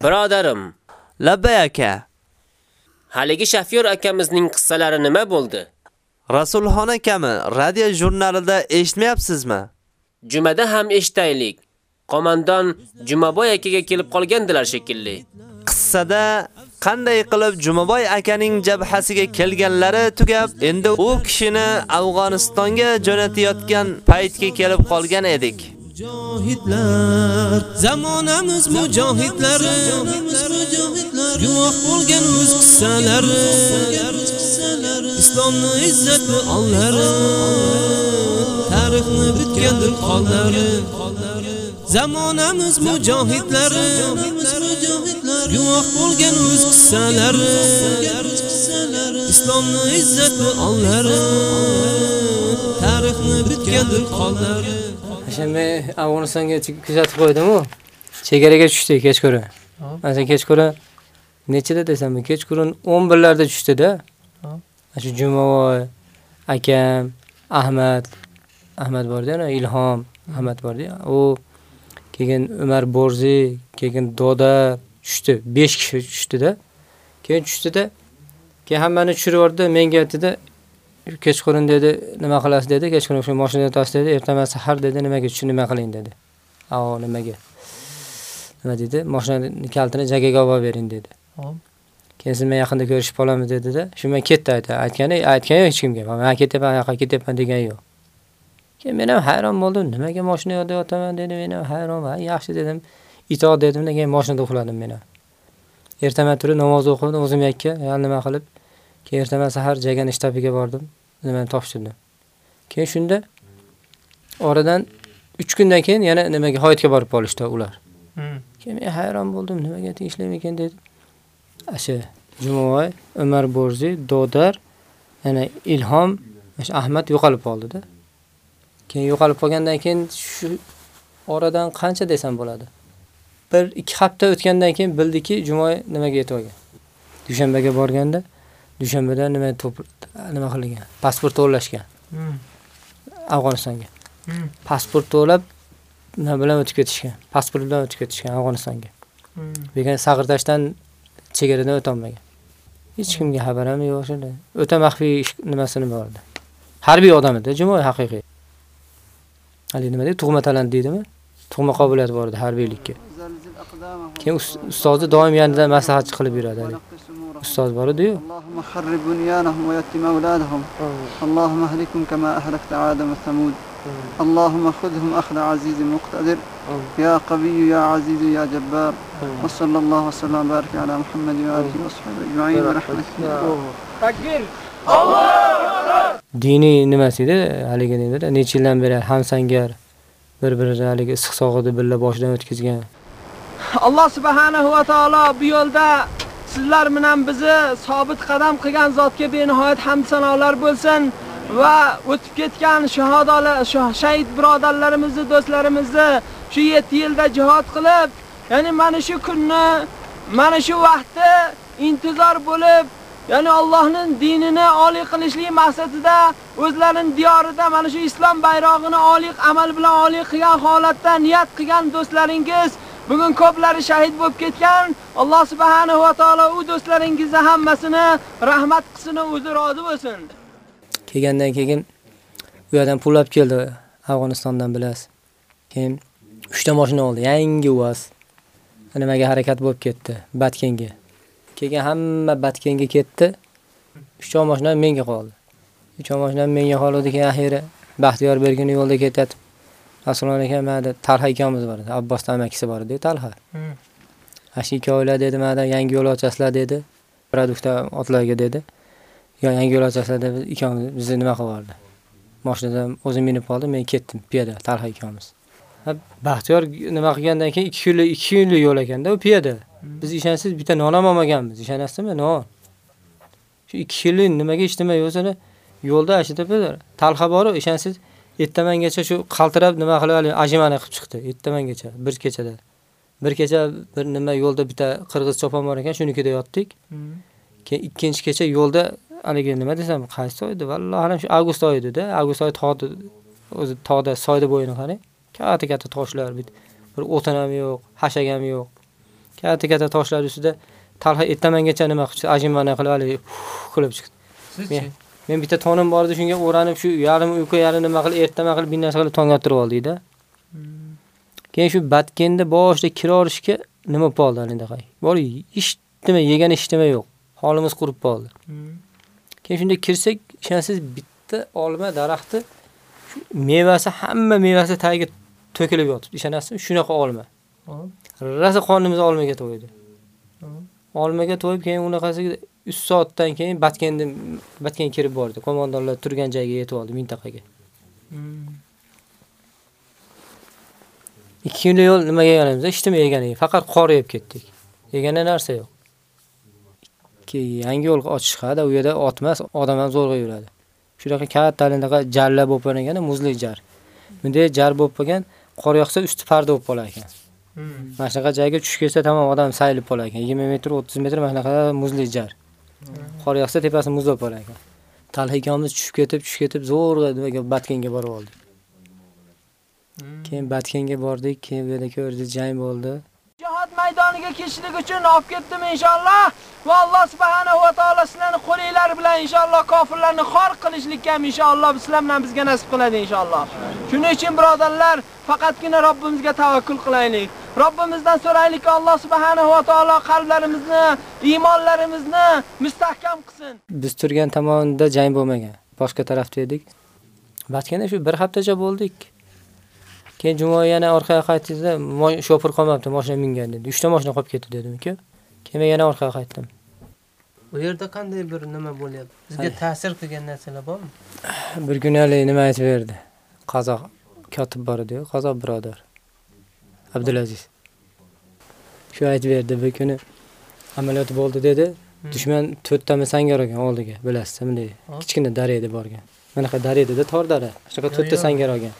برادرم لبيك حاليكي شافيور اكامزنين قصالار نما بولد رسول هونا كامي راديا جورنالده اشتمي ابسزمي Jumada ham eshitaylik. Qo'mondon Jumaboy akaga kelib qolgandilar shekilli. Qissada qanday qilib Jumaboy akaning jabhasiga kelganlari tugab, endi u kishini Afg'onistonga jo'natayotgan paytga kelib qolgan edik. Mujohidlar zamonamiz mujohidlari guvoh bo'lgan o'z qissalari islomni izzatli onlari tarixni bitgandir qonlari zamonamiz mujohidlari guvoh bo'lgan o'z qissalari islomni izzatli onlari tarixni bitgandir qonlari Men Afg'onistonga kuzatib qo'ydim-ku. Chegaraga tushdi kechqurun. Mana kechqurun nechida desam, kechqurun 11 larda tushdi-da. Shu Jumovoy, akam, Ahmad, Ahmad bordi, yana Ilhom, Ahmad bordi. U keyin Umar Borzi, keyin Doda tushdi. 5 kishi tushdi-da. Keyin tushdi-da, keyin hammani tushirib yubordi, menga aytdi-da, kechqurun dedi, nima qilasiz dedi, kechqurun shu mashinada o'tasiz dedi, ertaman sahar dedi, nimaga tushib nima qiling dedi. Avo, nimaga? Nima dedi? Mashinani kaltini jagaga olib bering dedi. Keyin siz men yaqinda ko'rishib qolamiz dedi-da. Shu men ketdi aytdi. Aytgani, aytgan yo'q hech kimga. Men ketyapman, yoqqa ketyapman degan yo'q. Keyin men ham hayron bo'ldim. Nimaga mashina yo'lda yotaman dedi, men ham hayron. Ha, yaxshi dedim. Itoat dedim, keyin mashinada uxladim men ham. Ertaman turib namoz o'qidim o'zim yakka, ya nima qilib Keyin ertaman sahar Jagan shtabiga bordim, nimani topshirdim. Keyin shunda oradan 3 kundan keyin yana nimaga Hoyatga borib qolishdi ular. Keyin men hayron bo'ldim, nimaga tegishlaymi ekan dedim. Asha Jumovoy, Umar Borzi, Dodar, yana Ilhom, o'sha Ahmad yo'qolib qoldi-da. Keyin yo'qolib qolgandan keyin shu oradan qancha desam bo'ladi. Bir ikki hafta o'tgandan keyin bildiki, Jumoy nimaga yetib olgan. Dushanbaga borganda Dushanbada nima to'p nima qilgan? Pasport to'lashgan. Afg'onistonga. Pasport to'lab nima bilan o'tib ketishgan? Pasport bilan o'tib ketishgan Afg'onistonga. Lekin Sag'irtashdan chegaradan o'ta olmagan. Hech kimga xabar ham yo'q shunda. O'ta maxfiy nimasini bordi. Harbiy odam edi, Jumoy haqiqiy. Hali nima deydi? Tug'ma talant deydimi? Tug'ma qobiliyati bor edi harbiylikka. Keyin ustozi doim yanida maslahatchi qilib yuradi. ustoz bor edi-yu. اللهم خرب بنيانهم ويتم أولادهم اللهم أهلكهم كما أهلكت عادا وثمود اللهم خذهم أخذ عزيز مقتدر يا قوي يا عزيز يا جبار وصلى الله وسلم وبارك على محمد وآله وصحبه أجمعين برحمتك Takbir. Diniy nimasi edi? Haligi nima Necha yildan beri ham sangar bir-birini haligi issiq sovuqni birga boshidan o'tkazgan. Alloh subhanahu va taolo bu yo'lda sizlar bilan bizni sobit qadam qilgan zotga benihoyat hamd sanolar bo'lsin va o'tib ketgan shahodalar, shahid birodarlarimizni, do'stlarimizni shu 7 yilda jihad qilib, ya'ni mana shu kunni, mana shu vaqtni intizor bo'lib, ya'ni Allohning dinini oliy qilishlik maqsadida o'zlarining diyorida mana shu islom bayrog'ini oliy amal bilan oliy qilgan holatda niyat qilgan do'stlaringiz Bugun ko'plari shahid bo'lib ketgan. Alloh subhanahu va taolo u do'stlaringizni hammasini rahmat qilsin, o'zi rozi bo'lsin. Kelgandan keyin u yerdan pullab keldi Afg'onistondan bilasiz. Keyin 3 ta mashina oldi, yangi UAZ. Nimaga harakat bo'lib ketdi? Batkenga. Keyin hamma Batkenga ketdi. 3 ta mashina menga qoldi. 3 ta mashina menga qoldi keyin axiri Baxtiyor bergini yo'lda ketyapti. Rasululloh aka mana Talha ikamiz bor edi. Abbos amakisi bor edi, Talha. Ashi ikkovlar dedi, mana yangi yo'l ochasizlar dedi. Produktda otlarga dedi. Yo yangi yo'l ochasizlar deb ikamiz bizni nima qilib yubordi. Mashinada o'zim minib qoldim, men ketdim piyoda Talha ikamiz. Baxtiyor nima qilgandan keyin 2 kunlik 2 kunlik yo'l ekanda u piyoda. Biz ishonsiz bitta non ham olmaganmiz. Ishonasizmi? Non. Shu 2 kunlik nimaga ijtimoiy o'zini yo'lda ashida Talha bor, ishonsiz ertamangacha shu qaltirab nima qilib hali ajimani qilib chiqdi. Ertamangacha bir kechada. Bir kecha bir nima yo'lda bitta qirg'iz chopon bor ekan, shunikida yotdik. Keyin ikkinchi kecha yo'lda haligi nima desam, qaysi oy edi? Vallohi shu avgust oyi edi-da. Avgust oyi tog'da o'zi tog'da soyda bo'yini qarang. Katta-katta toshlar bit. Bir o'tin ham yo'q, hashak ham yo'q. Katta-katta toshlar ustida talha ertamangacha nima qilib ajimani qilib haligi qilib chiqdi. Men, men bitta tonim bor edi, shunga o'ranib shu yarim uyqu, yarim nima qilib ertama qilib bir narsa qilib tong ottirib oldik-da. Keyin shu Batkenni boshida kirorishga nima bo'ldi halindaqay. Bor ish nima yegan ish nima yo'q. Holimiz qurib qoldi. Keyin shunda kirsak, ishonasiz bitta olma daraxti mevasi hamma mevasi tagiga to'kilib yotibdi. Ishonasizmi? Shunaqa olma. Rasa qonimiz olmaga to'ydi. Olmaga to'yib keyin unaqasiga 3 soatdan keyin Batkenni Batken kirib bordi. Qo'mondonlar turgan joyga yetib oldi mintaqaga. 2 kunlik yo'l nima yeganimiz? Hech nima yegan yo'q. Faqat qor yeb ketdik. Yegana narsa yo'q. Keyin yangi yo'l ochishqada u yerda otmas, odam ham zo'rg'a yuradi. Shunaqa kattalindaqa jarlar bo'lib qolgan muzli jar. Bunday jar bo'lib qolgan, qor yog'sa usti parda bo'lib qolar ekan. Mana shunaqa joyga tushib ketsa tamom odam saylib qolar ekan. 20 metr, 30 metr mana shunaqa muzli jar. Qor yog'sa tepasi muz bo'lib qolar ekan. Talha ikamiz tushib ketib, tushib ketib zo'rg'a nimaga Batkenga borib oldik. Keyin Batkenga bordik, keyin bu yerda ko'rdik, jang bo'ldi. Jihad maydoniga ketishlik uchun olib ketdim inshaalloh. Va Alloh subhanahu va taolo sizlarni qo'linglar bilan inshaalloh kofirlarni xor qilishlikka ham inshaalloh sizlar bilan bizga nasib qiladi inshaalloh. Shuning uchun birodarlar, faqatgina Robbimizga tavakkul qilaylik. Robbimizdan so'raylik Alloh subhanahu va taolo qalblarimizni, iymonlarimizni mustahkam qilsin. Biz turgan tomonda jang bo'lmagan. Boshqa tarafda edik. Batkanda shu bir haftacha bo'ldik. Keyin juma yana orqaga qaytdida, shofir qolmabdi, mashina mingan dedi. 3 ta mashina qolib ketdi dedim ku. Keyin yana orqaga qaytdim. Bu yerda qanday bir nima bo'lyapti? Bizga ta'sir qilgan narsalar bormi? Bir kun hali nima aytib berdi. Qozoq kotib bor edi, qozoq birodar. Abdulaziz. Shu aytib berdi, bir kuni amaliyot bo'ldi dedi. Dushman 4 ta sangar olgan oldiga, bilasizmi, bunday kichkina dara edi borgan. Manaqa dara edi-da, tor dara. Shunaqa 4 ta sangar olgan.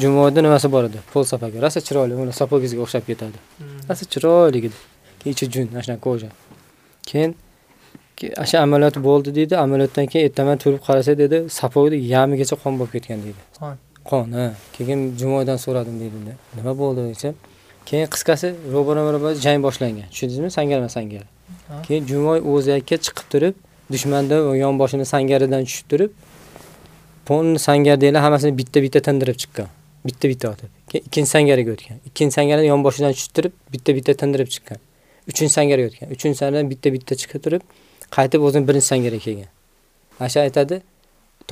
Jumoda nimasi bor edi? Pol sapaga. Rosa chiroyli, uni sapogizga o'xshab ketadi. Rosa chiroyli edi. Ichi jun, ashna koja. Keyin asha amaliyot bo'ldi dedi. Amaliyotdan keyin ertaman turib qarasa dedi, sapogida yamigacha qon bo'lib ketgan dedi. Qon. Qon, ha. Keyin jumodan so'radim dedi. Nima bo'ldi desam, keyin qisqasi ro'bara-ro'bara jang boshlangan. Tushundingizmi? Sangarma sangar. Keyin Jumoy o'zakka chiqib turib, dushmanda yonboshini sangaridan tushib turib, ponni sangardagilar hammasini bitta-bitta tindirib chiqqan. Bitta-bitta otib. Keyin ikkinchi sangariga o'tgan. Ikkinchi sangarni yonboshidan tushib turib, bitta-bitta tindirib chiqqan. Uchinchi sangarga o'tgan. Uchinchi sangardan bitta-bitta chiqib turib, qaytib o'zini birinchi sangarga kelgan. Asha aytadi,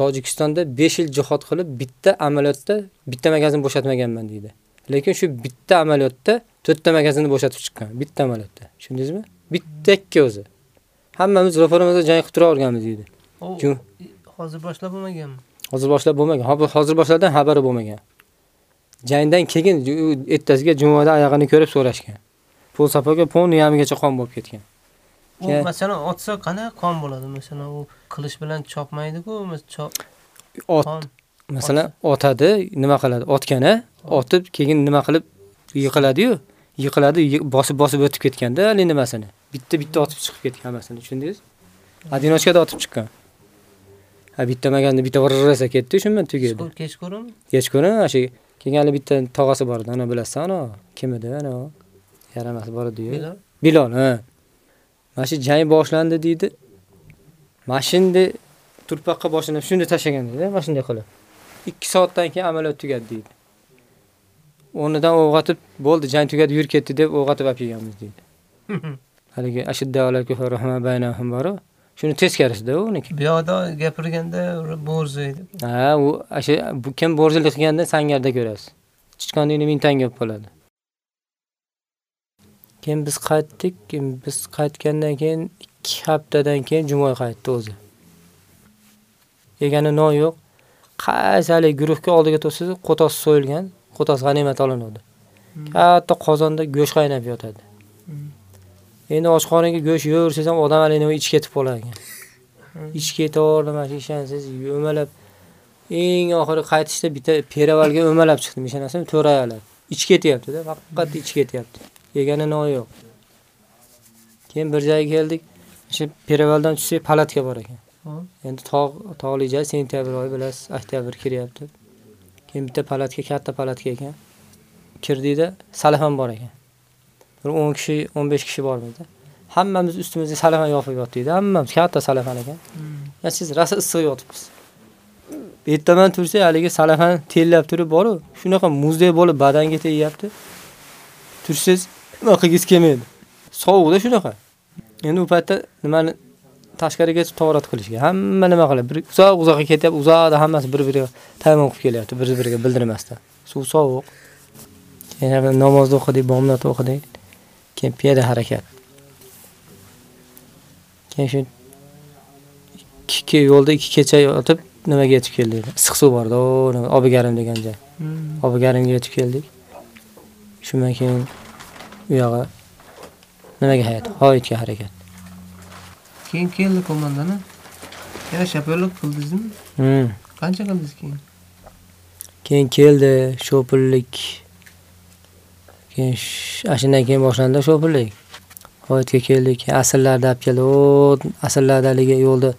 Tojikistonda 5 yil jihad qilib, bitta amaliyotda bitta magazin bo'shatmaganman deydi. Lekin shu bitta amaliyotda 4 ta magazinni bo'shatib chiqqan. Bitta amaliyotda. Tushundingizmi? Bitta ikki o'zi. Hammamiz ro'parimizda jang qilib tura olganmiz deydi. Hozir boshlab bo'lmaganmi? Hozir boshlab bo'lmagan. Hozir boshladan xabari bo'lmagan. Jangdan keyin ertasiga jumoda oyog'ini ko'rib so'rashgan. Pul sapoga pon yamigacha qon bo'lib ketgan. U masalan otsa qanaqa qon bo'ladi? Masalan, u qilish bilan chopmaydi-ku, chop ot masalan otadi, nima qiladi? Otgani, otib keyin nima qilib yiqiladi-yu, yiqiladi, bosib-bosib o'tib ketganda hali nimasini. Bitta-bitta otib chiqib ketgan hammasini, tushundingiz? Adinochkada otib chiqqan. Ha bitta maganda bitta vrrasa ketdi, shundan tugadi. Kechqurun? Kechqurun, shu keyin hali bitta tog'asi bor edi, ana bilasizmi, ana kim edi, ana yaramasi bor edi. Bilol. Bilol, ha. Mana shu jang boshlandi deydi. Mashinda turpoqqa boshini shunda tashagan dedi, mana shunday qilib. 2 soatdan keyin amaliyot tugadi deydi. O'rnidan o'g'atib, bo'ldi, jang tugadi, yur ketdi deb o'g'atib olib kelganmiz deydi. Haligi ashidda alaykum rahman baynahum bor. Shuni teskarisida uniki. Bu yoqda gapirganda borzi edi. Ha, u asha bu kim borzilik qilganda sangarda ko'rasiz. Chichqonlikni mintanga olib qoladi. Keyin biz qaytdik, biz qaytgandan keyin 2 haftadan keyin Jumoy qaytdi o'zi. Yegani non yo'q. Qaysalik guruhga oldiga to'siz, qo'tos so'yilgan, qo'tos g'animat olinadi. Katta qozonda go'sht qaynab yotadi. Endi oshxonaga go'sht yo'rsiz ham odam hali nima ichib ketib qolgan. Ichib ketaverdi mana shu ishonsiz, yo'malab Eng oxiri qaytishda bitta peravalga o'malab chiqdim, ishonasizmi? To'rayalab. Ich ketyapti-da, faqat ich ketyapti. Yegani noyi yo'q. Keyin bir joyga keldik. O'sha peravaldan tushsak palatga bor ekan. Endi tog' tog'li joy sentyabr oyi bilasiz, oktyabr kiryapti. Keyin bitta palatga, katta palatga ekan. Kirdikda salafan bor ekan. Bir 10 kishi, 15 kishi bormidi. Hammamiz ustimizga salafan yopib yotdik-da, hammamiz katta salafan ekan. Ya siz rasa issiq yotibsiz. Ertaman tursa haligi salafan tellab turib boru, shunaqa muzdek bo'lib badanga tegyapti. Tursiz, nima qilgingiz kelmaydi. Sovuqda shunaqa. Endi u paytda nimani tashqariga tavrat qilishga hamma nima qilib, bir uzoq-uzoqqa ketyapti, uzoqda hammasi bir-biriga taymon qilib kelyapti, bir-biriga bildirmasdan. Suv sovuq. Keyin namozni o'qidik, bomdod o'qidik. Keyin piyoda harakat. Keyin shu ikki yo'lda ikki kecha yotib nimaga yetib keldik. Issiq suv o, nima, Obigarim degan joy. Obigarimga yetib keldik. Shundan keyin u yog'i nimaga hayot? Hoyitga harakat. Keyin keldi komandani. Yana shopirlik qildingizmi? Hmm. Qancha qildingiz keyin? Keyin keldi shopirlik. Keyin sh- ashundan keyin boshlandi shopirlik. Hoyitga keldik. Asrlarda olib keldi. O, asrlardaligi yo'lda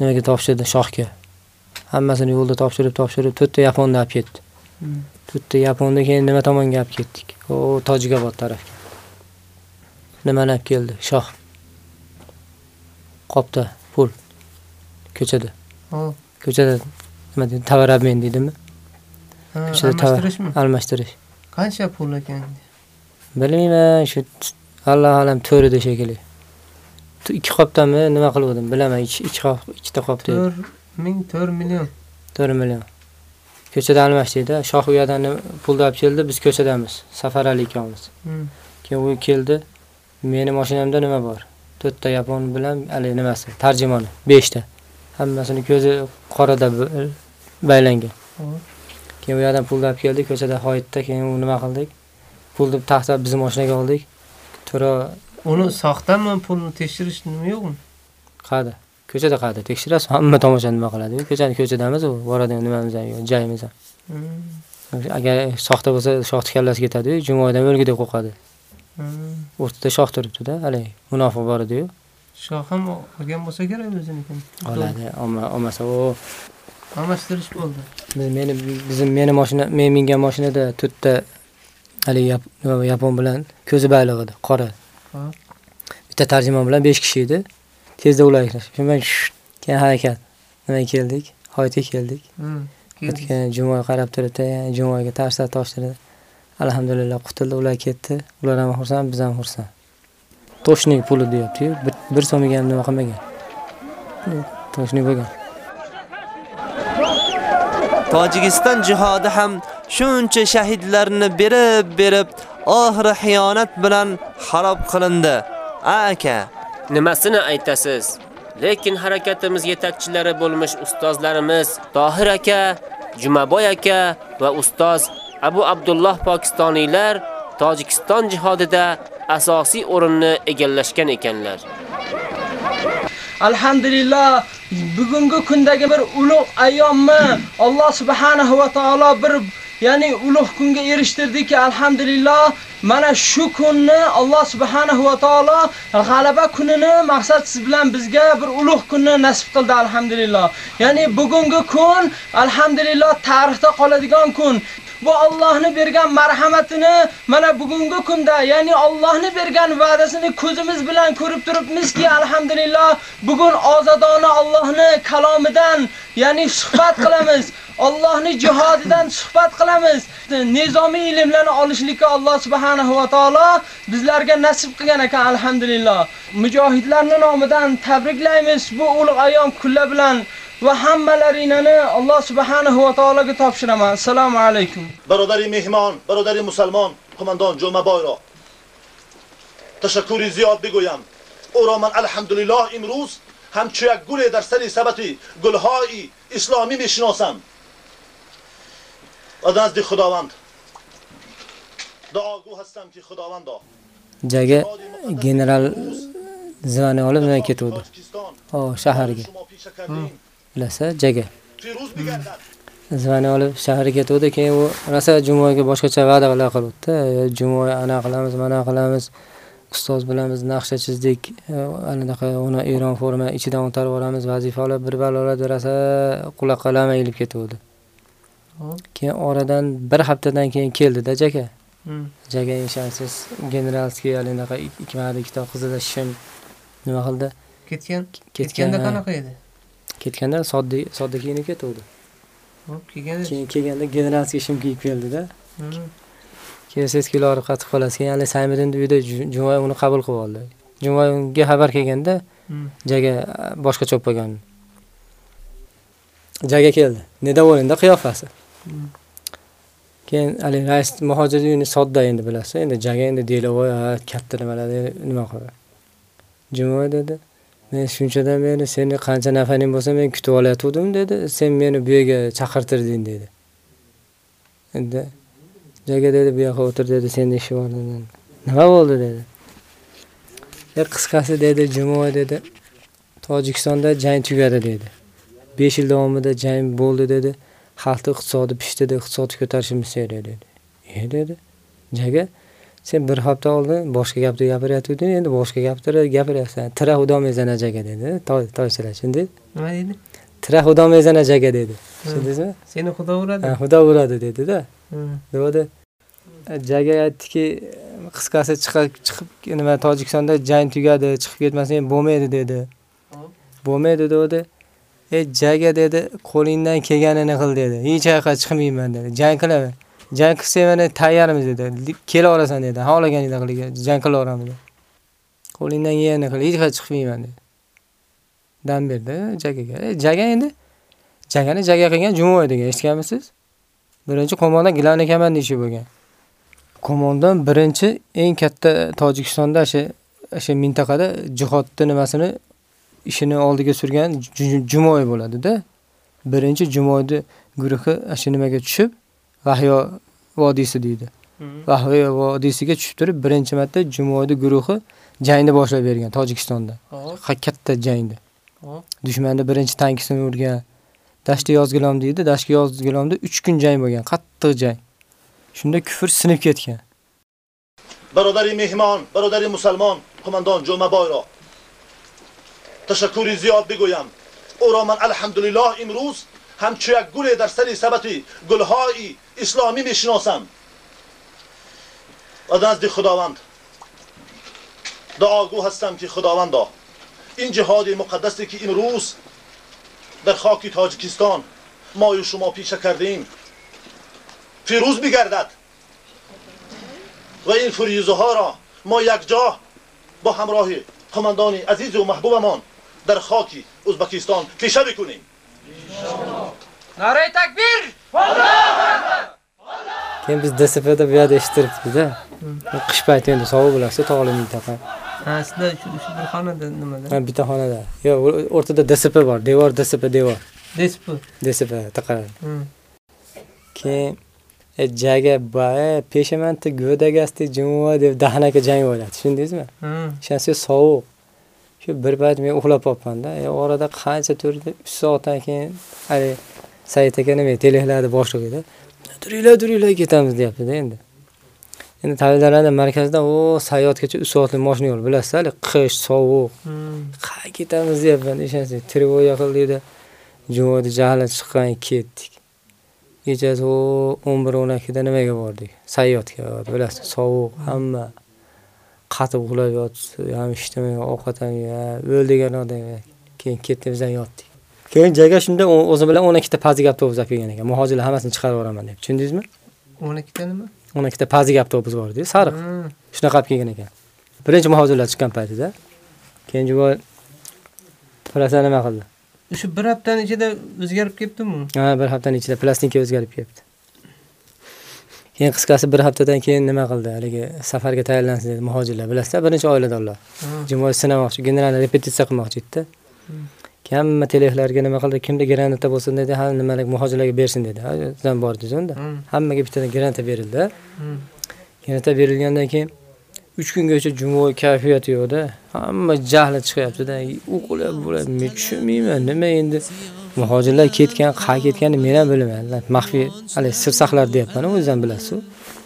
nimaga topshirdi shohga. Hammasini yo'lda topshirib, topshirib, to'rtta Yaponda olib ketdi. Hmm. To'rtta Yaponda keyin nima tomonga olib ketdik? O, Tojikobod tarafga. Nimani olib keldi? Shoh. Qopda pul. Ko'chada. Ko'chada nima deydi? Tovar обмен deydimi? Ha, Ko'chada almashtirishmi? Almashtirish. Qancha pul ekan? Bilmayman, shu Alloh alam to'rida shekilli. Tu- Ikki qopdami nima qilgandim, bilaman. Ikki qop, ikkita qop dedi. 4 ming 4 million. 4 million. Ko'chada almashdikda, shoh u yerdan pulni olib keldi, biz ko'chadamiz. Safarali ikkovimiz. Hmm. Keyin u keldi. Meni mashinamda nima bor? To'rtta yapon bilan hali nimasi? Tarjimoni 5 ta. Hammasini ko'zi qorada baylangan. Keyin u yerdan pulni olib keldik, ko'chada hoyitda keyin u nima qildik? Pulni taxtab bizim mashinaga oldik. To'ra Uni soxtami pulni tekshirish nima yo'qmi? qadi. Ko'chada qadi. Tekshirasiz, hamma tomosha nima qiladi? Ko'chani ko'chadamiz u, boradigan nimamiz ham yo'q, joyimiz ham. Agar soxta bo'lsa, shoxni kallasi ketadi, jumoydan o'lgudek qo'qadi. Hmm. O'rtada shoh turibdi-da, haligi munofiq bor edi-yu. Shoh ham olgan bo'lsa kerak o'zinikin. Oladi, olma- olmasa u Almashtirish bo'ldi. Meni bizim meni mashina men mingan mashinada to'rtta haligi yapon bilan ko'zi bayliq edi, qora. Bitta tarjimon bilan 5 kishi edi. Tezda ular shundan keyin harakat. Nima keldik? Hoyitga keldik. Hmm. keldik. O'tgan jumoga qarab turibdi, jumoga tashlab toshtirdi. Alhamdulillah qutuldi, ular ketdi. Ular ham xursand, biz ham xursand. Toshning puli deyapti-yu, bir, so'miga ham nima qilmagan. Toshning bo'lgan. Tojikiston jihodi ham shuncha shahidlarni berib berib, oxiri xiyonat bilan xarob qilindi. Aka, Nimasini aytasiz? Lekin harakatimiz yetakchilari bo'lmish ustozlarimiz Tohir aka, Jumaboy aka va ustoz Abu Abdullah Pokistoniylar Tojikiston jihodida asosiy o'rinni egallashgan ekanlar. Alhamdulillah bugungi kundagi bir ulug' ayyomni Alloh subhanahu va taolo bir ya'ni ulug' kunga erishtirdiki alhamdulillah mana shu kunni Alloh subhanahu va taolo g'alaba kunini maqsadsiz bilan bizga bir ulug' kunni nasib qildi alhamdulillah. Ya'ni bugungi kun alhamdulillah tarixda qoladigan kun. Va Allohning bergan marhamatini mana bugungi kunda, ya'ni Allohning bergan va'dasini ko'zimiz bilan ko'rib turibmizki, alhamdulillah bugun ozodona Allohning kalomidan, ya'ni suhbat qilamiz. Allohning jihodidan suhbat qilamiz. Nizomiy ilmlarni olishlikka Alloh subhanahu va taolo bizlarga nasib qilgan ekan alhamdulillah. Mujohidlarning nomidan tabriklaymiz bu ulug' ayyom kunlar bilan ва ҳаммаларинаи Аллоҳ субҳанаҳу ва таолага топшираман. Ассалому алайкум. Бародари меҳмон, бародари мусалмон, қумандон Ҷумабойро ташаккури зиёд бигӯям. Ӯро ман алҳамдулиллоҳ имрӯз ҳамчу як гуле дар сари сабати гулҳои исломӣ мешиносам. Ва назди Худованд дуогӯ ҳастам ки Худовандо ҷага генерал звони олиб кетувди о шаҳарга bilasa jaga. Hmm. Zvani olib shaharga ketdi, keyin u rosa jumoga boshqacha va'da qila qilibdi. E, jumo ana qilamiz mana qilamiz ustoz bilan biz naqsha chizdik. E, anaqa uni eron forma ichidan o'tarib olamiz vazifa olib bir balolar rosa quloqqalami ilib ketgandi keyin oradan bir haftadan keyin keldida jaka jaga. Hmm. Inshasiz generalskiy anaqa ikki ikkita qizida shim nima qildi? Ketgan? Ketganda qanaqa edi? Ketganda sodda sodda kiyinib ketuvdi hop kelganda keyin kelganda generalskiy shim kiyib keldida Hmm. keyin siz kilo olib qattiq qolasiz keyin hali saymiddinni uyida Ju- jumoy uni qabul qilib oldi. Jumoy unga xabar kelganda Hmm. jaga boshqacha bo'lib qolgan jaga keldi. Недовольныйda qiyofasi. Hmm. keyin haligi rais muhojir uyini sodda endi bilasiz endi jaga endi delovoy ha, katta nimalar nima qiladi jumoy dedi men shunchadan beri seni qancha nafaring bo'lsa men kutib olayotgandim dedi. Sen meni bu yerga chaqirtirding dedi. Endi joyga dedi bu yoqqa o'tir dedi. Seni ish bor dedi. Nima bo'ldi? dedi. E qisqasi dedi. Jumoy dedi. Tojikistonda jang tugadi dedi. Besh yil davomida jang bo'ldi dedi. Xalqni iqtisodi pishdi dedi. Iqtisodni ko'tarishimiz kerak dedi. E dedi. Jaga sen bir hafta oldin boshqa gapni gapiryotganding endi boshqa gapni gapiryapsan tira xudomezana jaga dedi. Toy toychalar shunday nima deydi tira xudomezana jaga dedi. Tushundingizmi seni xudo uradi. Ha, xudo uradi dedida degandi jaga aytdiki qisqasi chiqib chiqib nima tojikistonda jang tugadi chiqib ketmasang bo'lmaydi dedi. Bo'lmaydi dedi e jaga dedi qo'lingdan kelganini qil dedi. Hech qayoqqa chiqmayman dedi. Jang qilaman jang qilsang mana tayyormiz dedi. Kela olasan dedi. Xohlaganingda qilib jang qilaveramiz dedi. qo'lingdan kelganini qil hech qayerga chiqmayman dedi. Dam berdi jagaga. E, jaga endi? Jagani jaga qilgan jumoy degan eshitganmisiz? Birinchi qo'mondon gilamli kamandinchi bo'lgan. Qo'mondan birinchi eng katta tojikistonda shu o'sha mintaqada jihodni nimasini ishini oldiga surgan jumoy jumoy bo'ladida. Birinchi jumoyni guruhi shu nimaga tushib vahyo vodiysi deydi vahyo vodiysiga tushib turib birinchi marta jumoyni guruhi jangni boshlab bergan tojikistonda Hop. Ha- katta jangni Hop. dushmanni birinchi tankisini urgan dashti yozgilom deydi dashti yozgilomda uch kun jang bo'lgan qattiq jang shunda kufr sinib ketgan برادری مهمان برادری مسلمان قماندان جمعه بای را تشکری زیاد بگویم او را من الحمدلله امروز همچو یک گل در سری سبت گلهای اسلامی می‌شناسم. و نزد خداوند. دعاگو هستم که خداوندا این جهاد مقدسی که امروز در خاک تاجیکستان ما و شما پیشه کردیم فیروز بگردد و این فریضه ها را ما یک جا با همراه قماندان عزیز و محبوبمان در خاک ازبکستان پیشه بکنیم نعره تکبیر! Keyin biz dsfda bu yerda eshittiribdida qish payti endi sovuq bilasiz tog'li mintaqa ha sizlar shu bir xonada nimada? Ha, bitta xonada. Yo'q o'rtada dsp bor devor dsp devor. Dsp taqaladi Hmm. keyin e, jaga boya peshamanta go'dagasti jumuva deb dahnaka jang bo'ladi tushundingizmi? Ishonsa sovuq. Shu bir payt men uxlab qolibmanda. E, orada qancha turdi? Uch soatdan keyin haligi said aka nima telehlarni boshlig'ida turinglar turinglar ketamiz deyaptida endi. Endi tavillarani markazdan o sayotgacha uch soatlik moshina yo'l bilasiz hali qish sovuq. Hmm. qayerga ketamiz deyapman ishonsangiz trevoga qildikda jumada jahli chiqqan ketdik. Kechasi o o'n bir o'n ikkida nimaga bordik? Sayyodga bilasiz sovuq hamma. Qatib uxlab yotibdi ham ishlamay ovqat ham o'ldigan odam keyin ketdik biz ham yotdik keyin jaga shunda o'zi bilan o'n ikkita pazig avtobus olib kelgan ekan. Muhojirlar hammasini chiqarib yuboraman deb. Tushundingizmi? o'n ikkita nima? O'n ikkita pazig avtobus bor edi sariq. Hmm. shunaqa olib kelgan ekan. Birinchi muhojirlar chiqqan paytida. Keyin juvoy plasda nima qildi? Shu bir haftani ichida o'zgarib ketdimi? Ha bir haftaning ichida plastinka o'zgarib ketdi. Keyin qisqasi bir haftadan keyin nima qildi? Haligi safarga tayyorlansin dedi muhojirlar. Bilasizlar birinchi oiladorlar. Hmm. jumoy sinamoqchi generalni repetitsiya qilmoqchi edida keyin hamma teleflarga nima qildi kimda granata bo'lsin dedi ha nimalar muhojirlarga bersin dedi sizdan bor dedi unda Hmm. hammaga bittadan granata berildi Hmm. granata berilgandan keyin uch kungacha jumoy kayfiyati yo'qda hamma jahli chiqyaptida uxlab bo'ladi men tushunmayman nima endi muhojirlar ketgan, qayerga ketganini men ham bilmayman. Maxfiy, hali sir saqlar deyapman, o'zingiz ham bilasiz.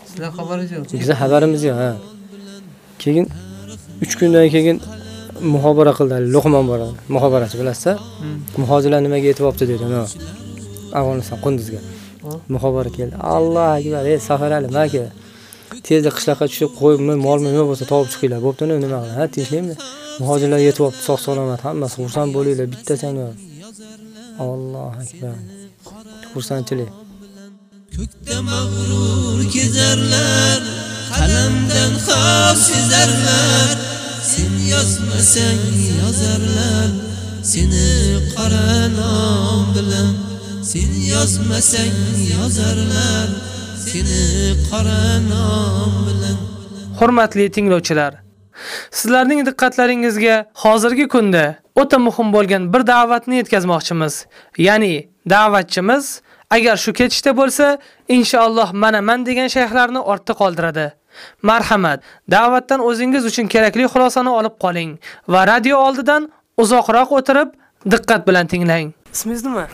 Sizlar xabaringiz yo'q. Bizning xabarimiz yo'q, ha. Keyin 3 kundan keyin muhobara qildilar, Luqmon bor, muhobarachi bilasizlar? Muhojirlar nimaga yetyapti dedi, mana. Afg'oniston Qunduzga. Muhobara keldi. Alloh akbar, ey Safar Ali, maka. Tezda qishloqqa tushib qo'yib, mol nima bo'lsa topib chiqinglar. Bo'pti, nima qiladi? Ha, tinchlikmi? Muhojirlar yetyapti, sog' salomat, hammasi xursand bo'linglar, bittachang yo'q. Alloh akbar. Xursandchilik. Ko'kda mag'rur kezarlar, qalamdan xavf sezarlar. Sen yozmasang yozarlar, seni qora nom bilan. Sen yozmasang yozarlar, seni qora nom bilan. Hurmatli tinglovchilar, sizlarning diqqatlaringizga hozirgi kunda o'ta muhim bo'lgan bir da'vatni yetkazmoqchimiz. Ya'ni da'vatchimiz agar shu ketishda bo'lsa, inshaalloh mana man degan shayxlarni ortda qoldiradi. Marhamat, da'vatdan o'zingiz uchun kerakli xulosani olib qoling va radio oldidan uzoqroq o'tirib diqqat bilan tinglang. Ismingiz nima?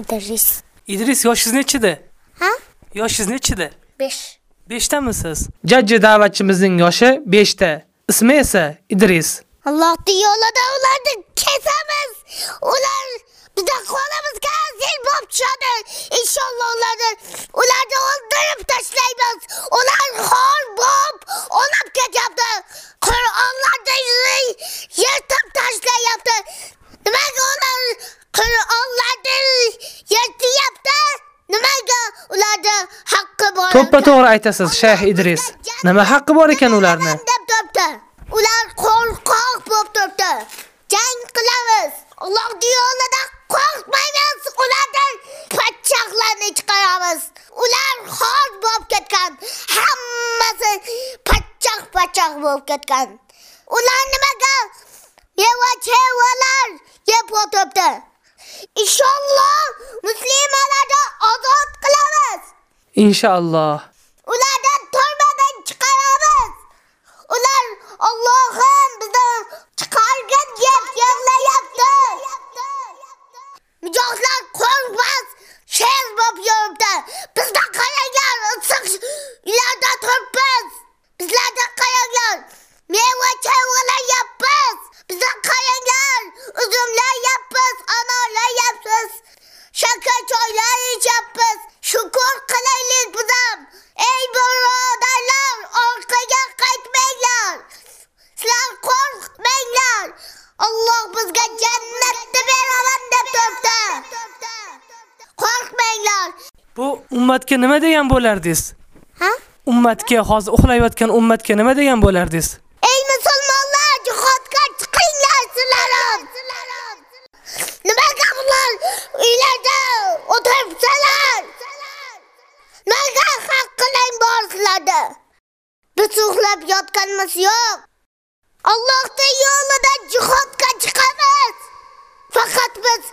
Idris. Idris yoshingiz nechida? Ha? Yoshingiz nechida? 5. 5 tamisiz? Jajji da'vatchimizning yoshi 5 ta. Ismi esa Idris. Allohning yo'lida ularni kesamiz. Ular bizda qolamiz kansil bo'lib tushadi. Inshaalloh ularni ularni o'ldirib tashlaymiz. Ular xor bo'lib olib ketyapti. Qur'onlarni yirtib tashlayapti. Nimaga ular Qur'onlarni yirtyapti? Nimaga ularda haqqi bor? To'ppa to'g'ri aytasiz, Shayx Idris. Nima haqqi bor ekan ularni? deb turibdi. Ular qo'rqoq bo'lib turibdi. Jang qilamiz. Alloh yo'lida qo'rqmaymiz. Ulardan pachchaqlarni chiqaramiz. Ular xor bo'lib ketgan. Hammasi pachchaq-pachchaq bo'lib ketgan. Ular nimaga meva chevalar yeb o'tiribdi. Inshaalloh muslimalarni ozod qilamiz. Inshaalloh. Ulardan turmadan chiqaramiz. Ular Allohim bizni chiqargan deb yig'layapti. Mijohlar qo'rqmas, sher bo'lib yuribdi. Bizda qaranglar, issiq uylarda turibmiz. Bizlarda qaranglar, meva chevalar yapmiz. Bizda qaranglar, uzumlar yapmiz, anorlar yapmiz. Shakar choylar ichyapmiz. Shukr qilaylik biz ham. Ey birodarlar, orqaga qaytmanglar. Sizlar qo'rqmanglar. Alloh bizga jannatni beraman deb turibdi. Qo'rqmanglar. Bu ummatga nima degan bo'lardingiz? Ha? Ummatga hozir uxlayotgan ummatga nima degan bo'lardingiz? Ey musulmonlar, jihodga chiqinglar sizlar ham. Nimaga ular uylarda o'tiribsalar? Nimaga haqqilang bor sizlarda? Biz uxlab yotganimiz yo'q. Allohning yo'lida jihodga chiqamiz. Faqat biz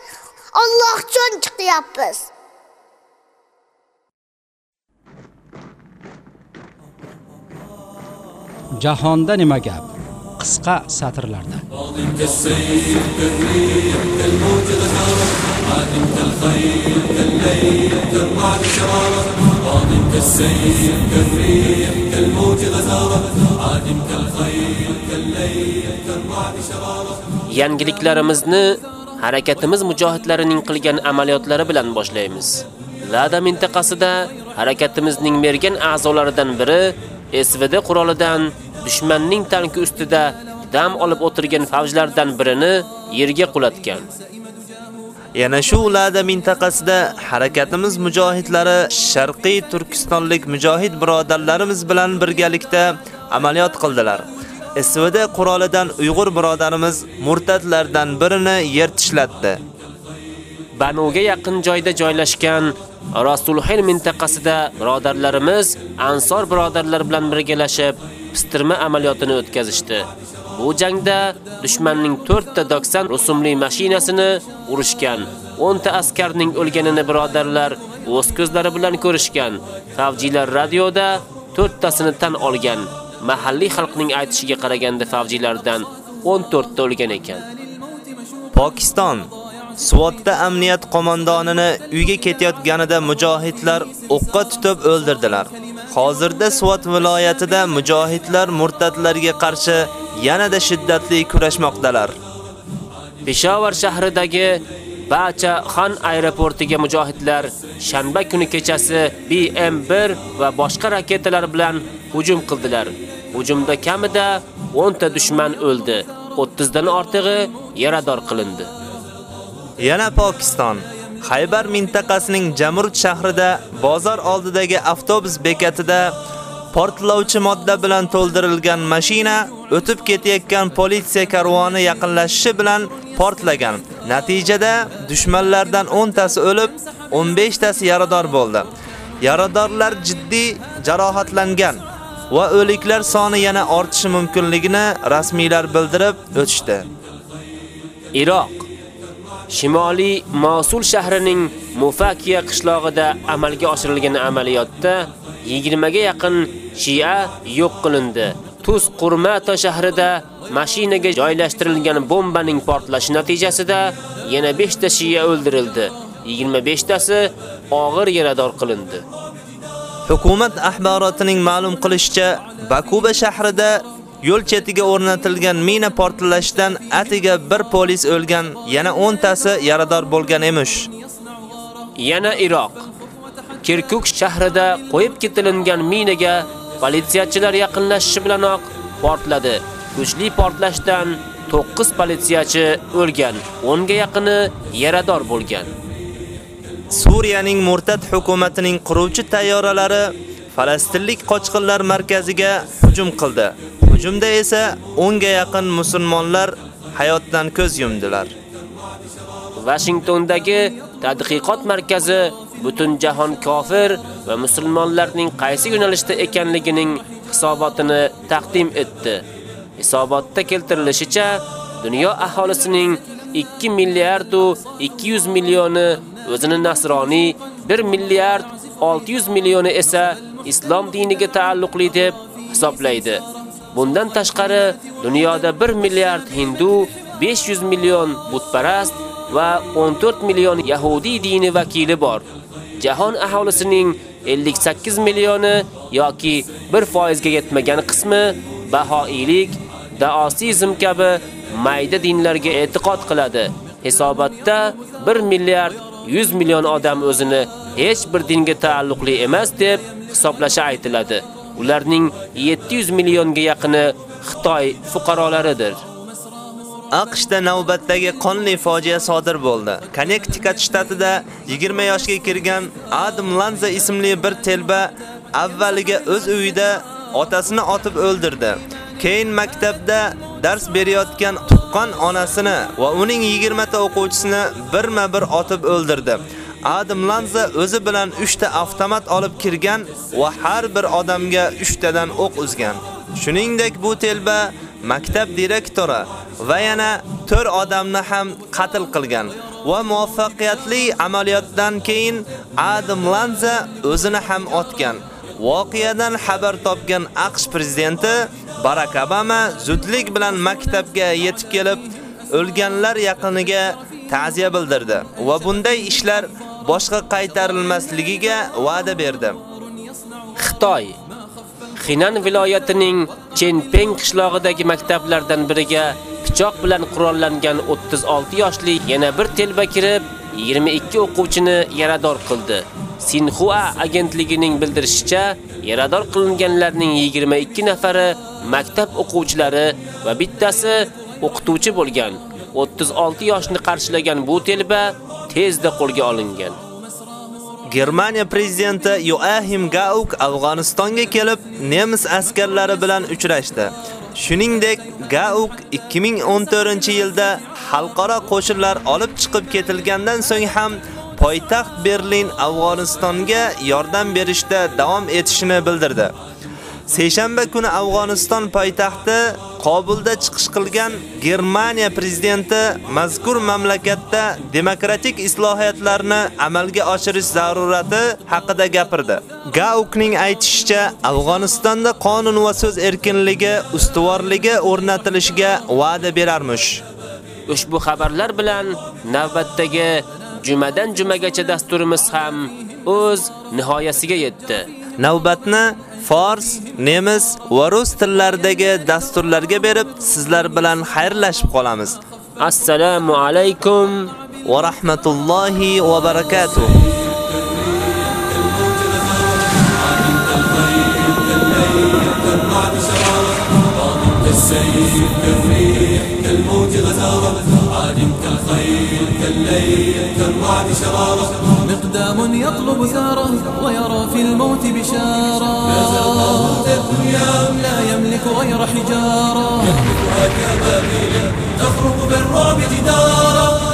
Alloh uchun chiqyapmiz. jahonda nima gap? Qisqa satrlarda. Yangiliklarimizni harakatimiz mujohidlarining qilgan amaliyotlari bilan boshlaymiz. Lada mintaqasida harakatimizning mergan a'zolaridan biri SVD qurolidan dushmanning tanki ustida dam olib o'tirgan favjlardan birini yerga qulatgan. Yana shu Lada mintaqasida harakatimiz mujohidlari Sharqiy Turkistonlik mujohid birodarlarimiz bilan birgalikda amaliyot qildilar. SVD qurolidan Uyg'ur birodarimiz murtadlardan birini yer tishlatdi. Banuga yaqin joyda joylashgan Rasulxil mintaqasida birodarlarimiz Ansor birodarlar bilan birgalashib pistirma amaliyotini o'tkazishdi. Bu jangda dushmanning 4 ta 90 rusumli mashinasini urishgan. 10 ta askarning o'lganini birodarlar o'z ko'zlari bilan ko'rishgan. Favjilar radioda 4 tasini tan olgan. Mahalliy xalqning aytishiga qaraganda favjilardan 14 ta o'lgan ekan. Pokiston Suvatda amniyat qo'mondonini uyga ketayotganida mujohidlar o'qqa tutib o'ldirdilar. Hozirda Suvat viloyatida mujohidlar murtadlarga qarshi yanada shiddatli kurashmoqdalar. Peshawar shahridagi Bacha Xan aeroportiga mujohidlar shanba kuni kechasi BM1 va boshqa raketalar bilan hujum qildilar. Hujumda kamida 10 ta dushman o'ldi, 30 dan ortig'i yarador qilindi. Yana Pokiston Xaybar mintaqasining Jamrud shahrida bozor oldidagi avtobus bekatida portlovchi modda bilan to'ldirilgan mashina o'tib ketayotgan politsiya karvoni yaqinlashishi bilan portlagan. Natijada dushmanlardan 10 tasi o'lib, 15 tasi yarador bo'ldi. Yaradorlar jiddiy jarohatlangan va o'liklar soni yana ortishi mumkinligini rasmiylar bildirib o'tishdi. Iroq Shimoliy Mosul shahrining Mufakiya qishlog'ida amalga oshirilgan amaliyotda 20 ga yaqin Shia yo'q qilindi. Tuz Qurmata shahrida mashinaga joylashtirilgan bombaning portlashi natijasida yana 5 ta Shia o'ldirildi. 25 tasi og'ir yarador qilindi. Hukumat axborotining ma'lum qilishicha, Bakuba shahrida yo'l chetiga o'rnatilgan mina portlashidan atiga bir polis o'lgan, yana 10 tasi yarador bo'lgan emish. Yana Iroq. Kirkuk shahrida qo'yib ketilingan minaga politsiyachilar yaqinlashishi bilanoq portladi. Kuchli portlashdan 9 politsiyachi o'lgan, 10 ga yaqini yarador bo'lgan. Suriyaning murtad hukumatining quruvchi tayyoralari Falastinlik qochqinlar markaziga hujum qildi. Hujumda esa 10 ga yaqin musulmonlar hayotdan ko'z yumdilar. Washingtondagi tadqiqot markazi butun jahon kofir va musulmonlarning qaysi yo'nalishda ekanligining hisobotini taqdim etdi. Hisobotda keltirilishicha, dunyo aholisining 2 milliard 200 millioni o'zini nasroniy, 1 milliard 600 millioni esa islom diniga taalluqli deb hisoblaydi. Bundan tashqari, dunyoda 1 milliard hindu, 500 million butparast va 14 million yahudi dini vakili bor. Jahon aholisining 58 millioni yoki 1% ga yetmagan qismi bahoiylik, daosizm kabi mayda dinlarga e'tiqod qiladi. Hisobotda 1 milliard 100 million odam o'zini hech bir dinga taalluqli emas deb hisoblashi aytiladi. Ularning 700 millionga yaqini Xitoy fuqarolaridir. AQShda navbatdagi qonli fojia sodir bo'ldi. Connecticut shtatida 20 yoshga kirgan Adam Lanza ismli bir telba avvaliga o'z uyida otasini otib o'ldirdi. Keyin maktabda dars berayotgan tuqqan onasini va uning 20 ta o'quvchisini birma-bir otib o'ldirdi. Adam Lanza o'zi bilan 3 ta avtomat olib kirgan va har bir odamga 3 tadan o'q uzgan. Shuningdek, bu telba maktab direktori va yana 4 odamni ham qatl qilgan va muvaffaqiyatli amaliyotdan keyin Adam Lanza o'zini ham otgan. Voqeadan xabar topgan AQSh prezidenti Barack Obama zudlik bilan maktabga yetib kelib, o'lganlar yaqiniga ta'ziya bildirdi va bunday ishlar boshqa qaytarilmasligiga va'da berdi. Xitoy Xinan viloyatining Chenpeng qishlog'idagi maktablardan biriga pichoq bilan qurollangan 36 yoshli yana bir telba kirib, 22 o'quvchini yarador qildi. Sinhua agentligining bildirishicha, yarador qilinganlarning 22 nafari maktab o'quvchilari va bittasi o'qituvchi bo'lgan. 36 yoshni qarshilagan bu telba tezda qo'lga olingan. Germaniya prezidenti Joachim Gauck Afg'onistonga kelib, nemis askarlari bilan uchrashdi. Shuningdek, Gauck 2014-yilda xalqaro qo'shinlar olib chiqib ketilgandan so'ng ham poytaxt Berlin Afg'onistonga yordam berishda davom etishini bildirdi. Seshanba kuni Afg'oniston poytaxti Qobulda chiqish qilgan Germaniya prezidenti mazkur mamlakatda demokratik islohotlarni amalga oshirish zarurati haqida gapirdi. Gaukning aytishicha, Afg'onistonda qonun va so'z erkinligi ustuvorligi o'rnatilishiga va'da berarmish. ushbu xabarlar bilan navbatdagi jumadan jumagacha dasturimiz ham o'z nihoyasiga yetdi. Navbatni fors, nemis va rus tillaridagi dasturlarga berib, sizlar bilan xayrlashib qolamiz. Assalomu alaykum va rahmatullohi va barakatuh. كالسيف كالريح كالموج غزارة عادم كالخيل كالليل كالرعد شرارة. مقدام يطلب ثاره ويرى في الموت بشارة. لا زال الدنيا لا يملك غير حجارة. يهلكها كبابيل تخرق بالرعب جدارا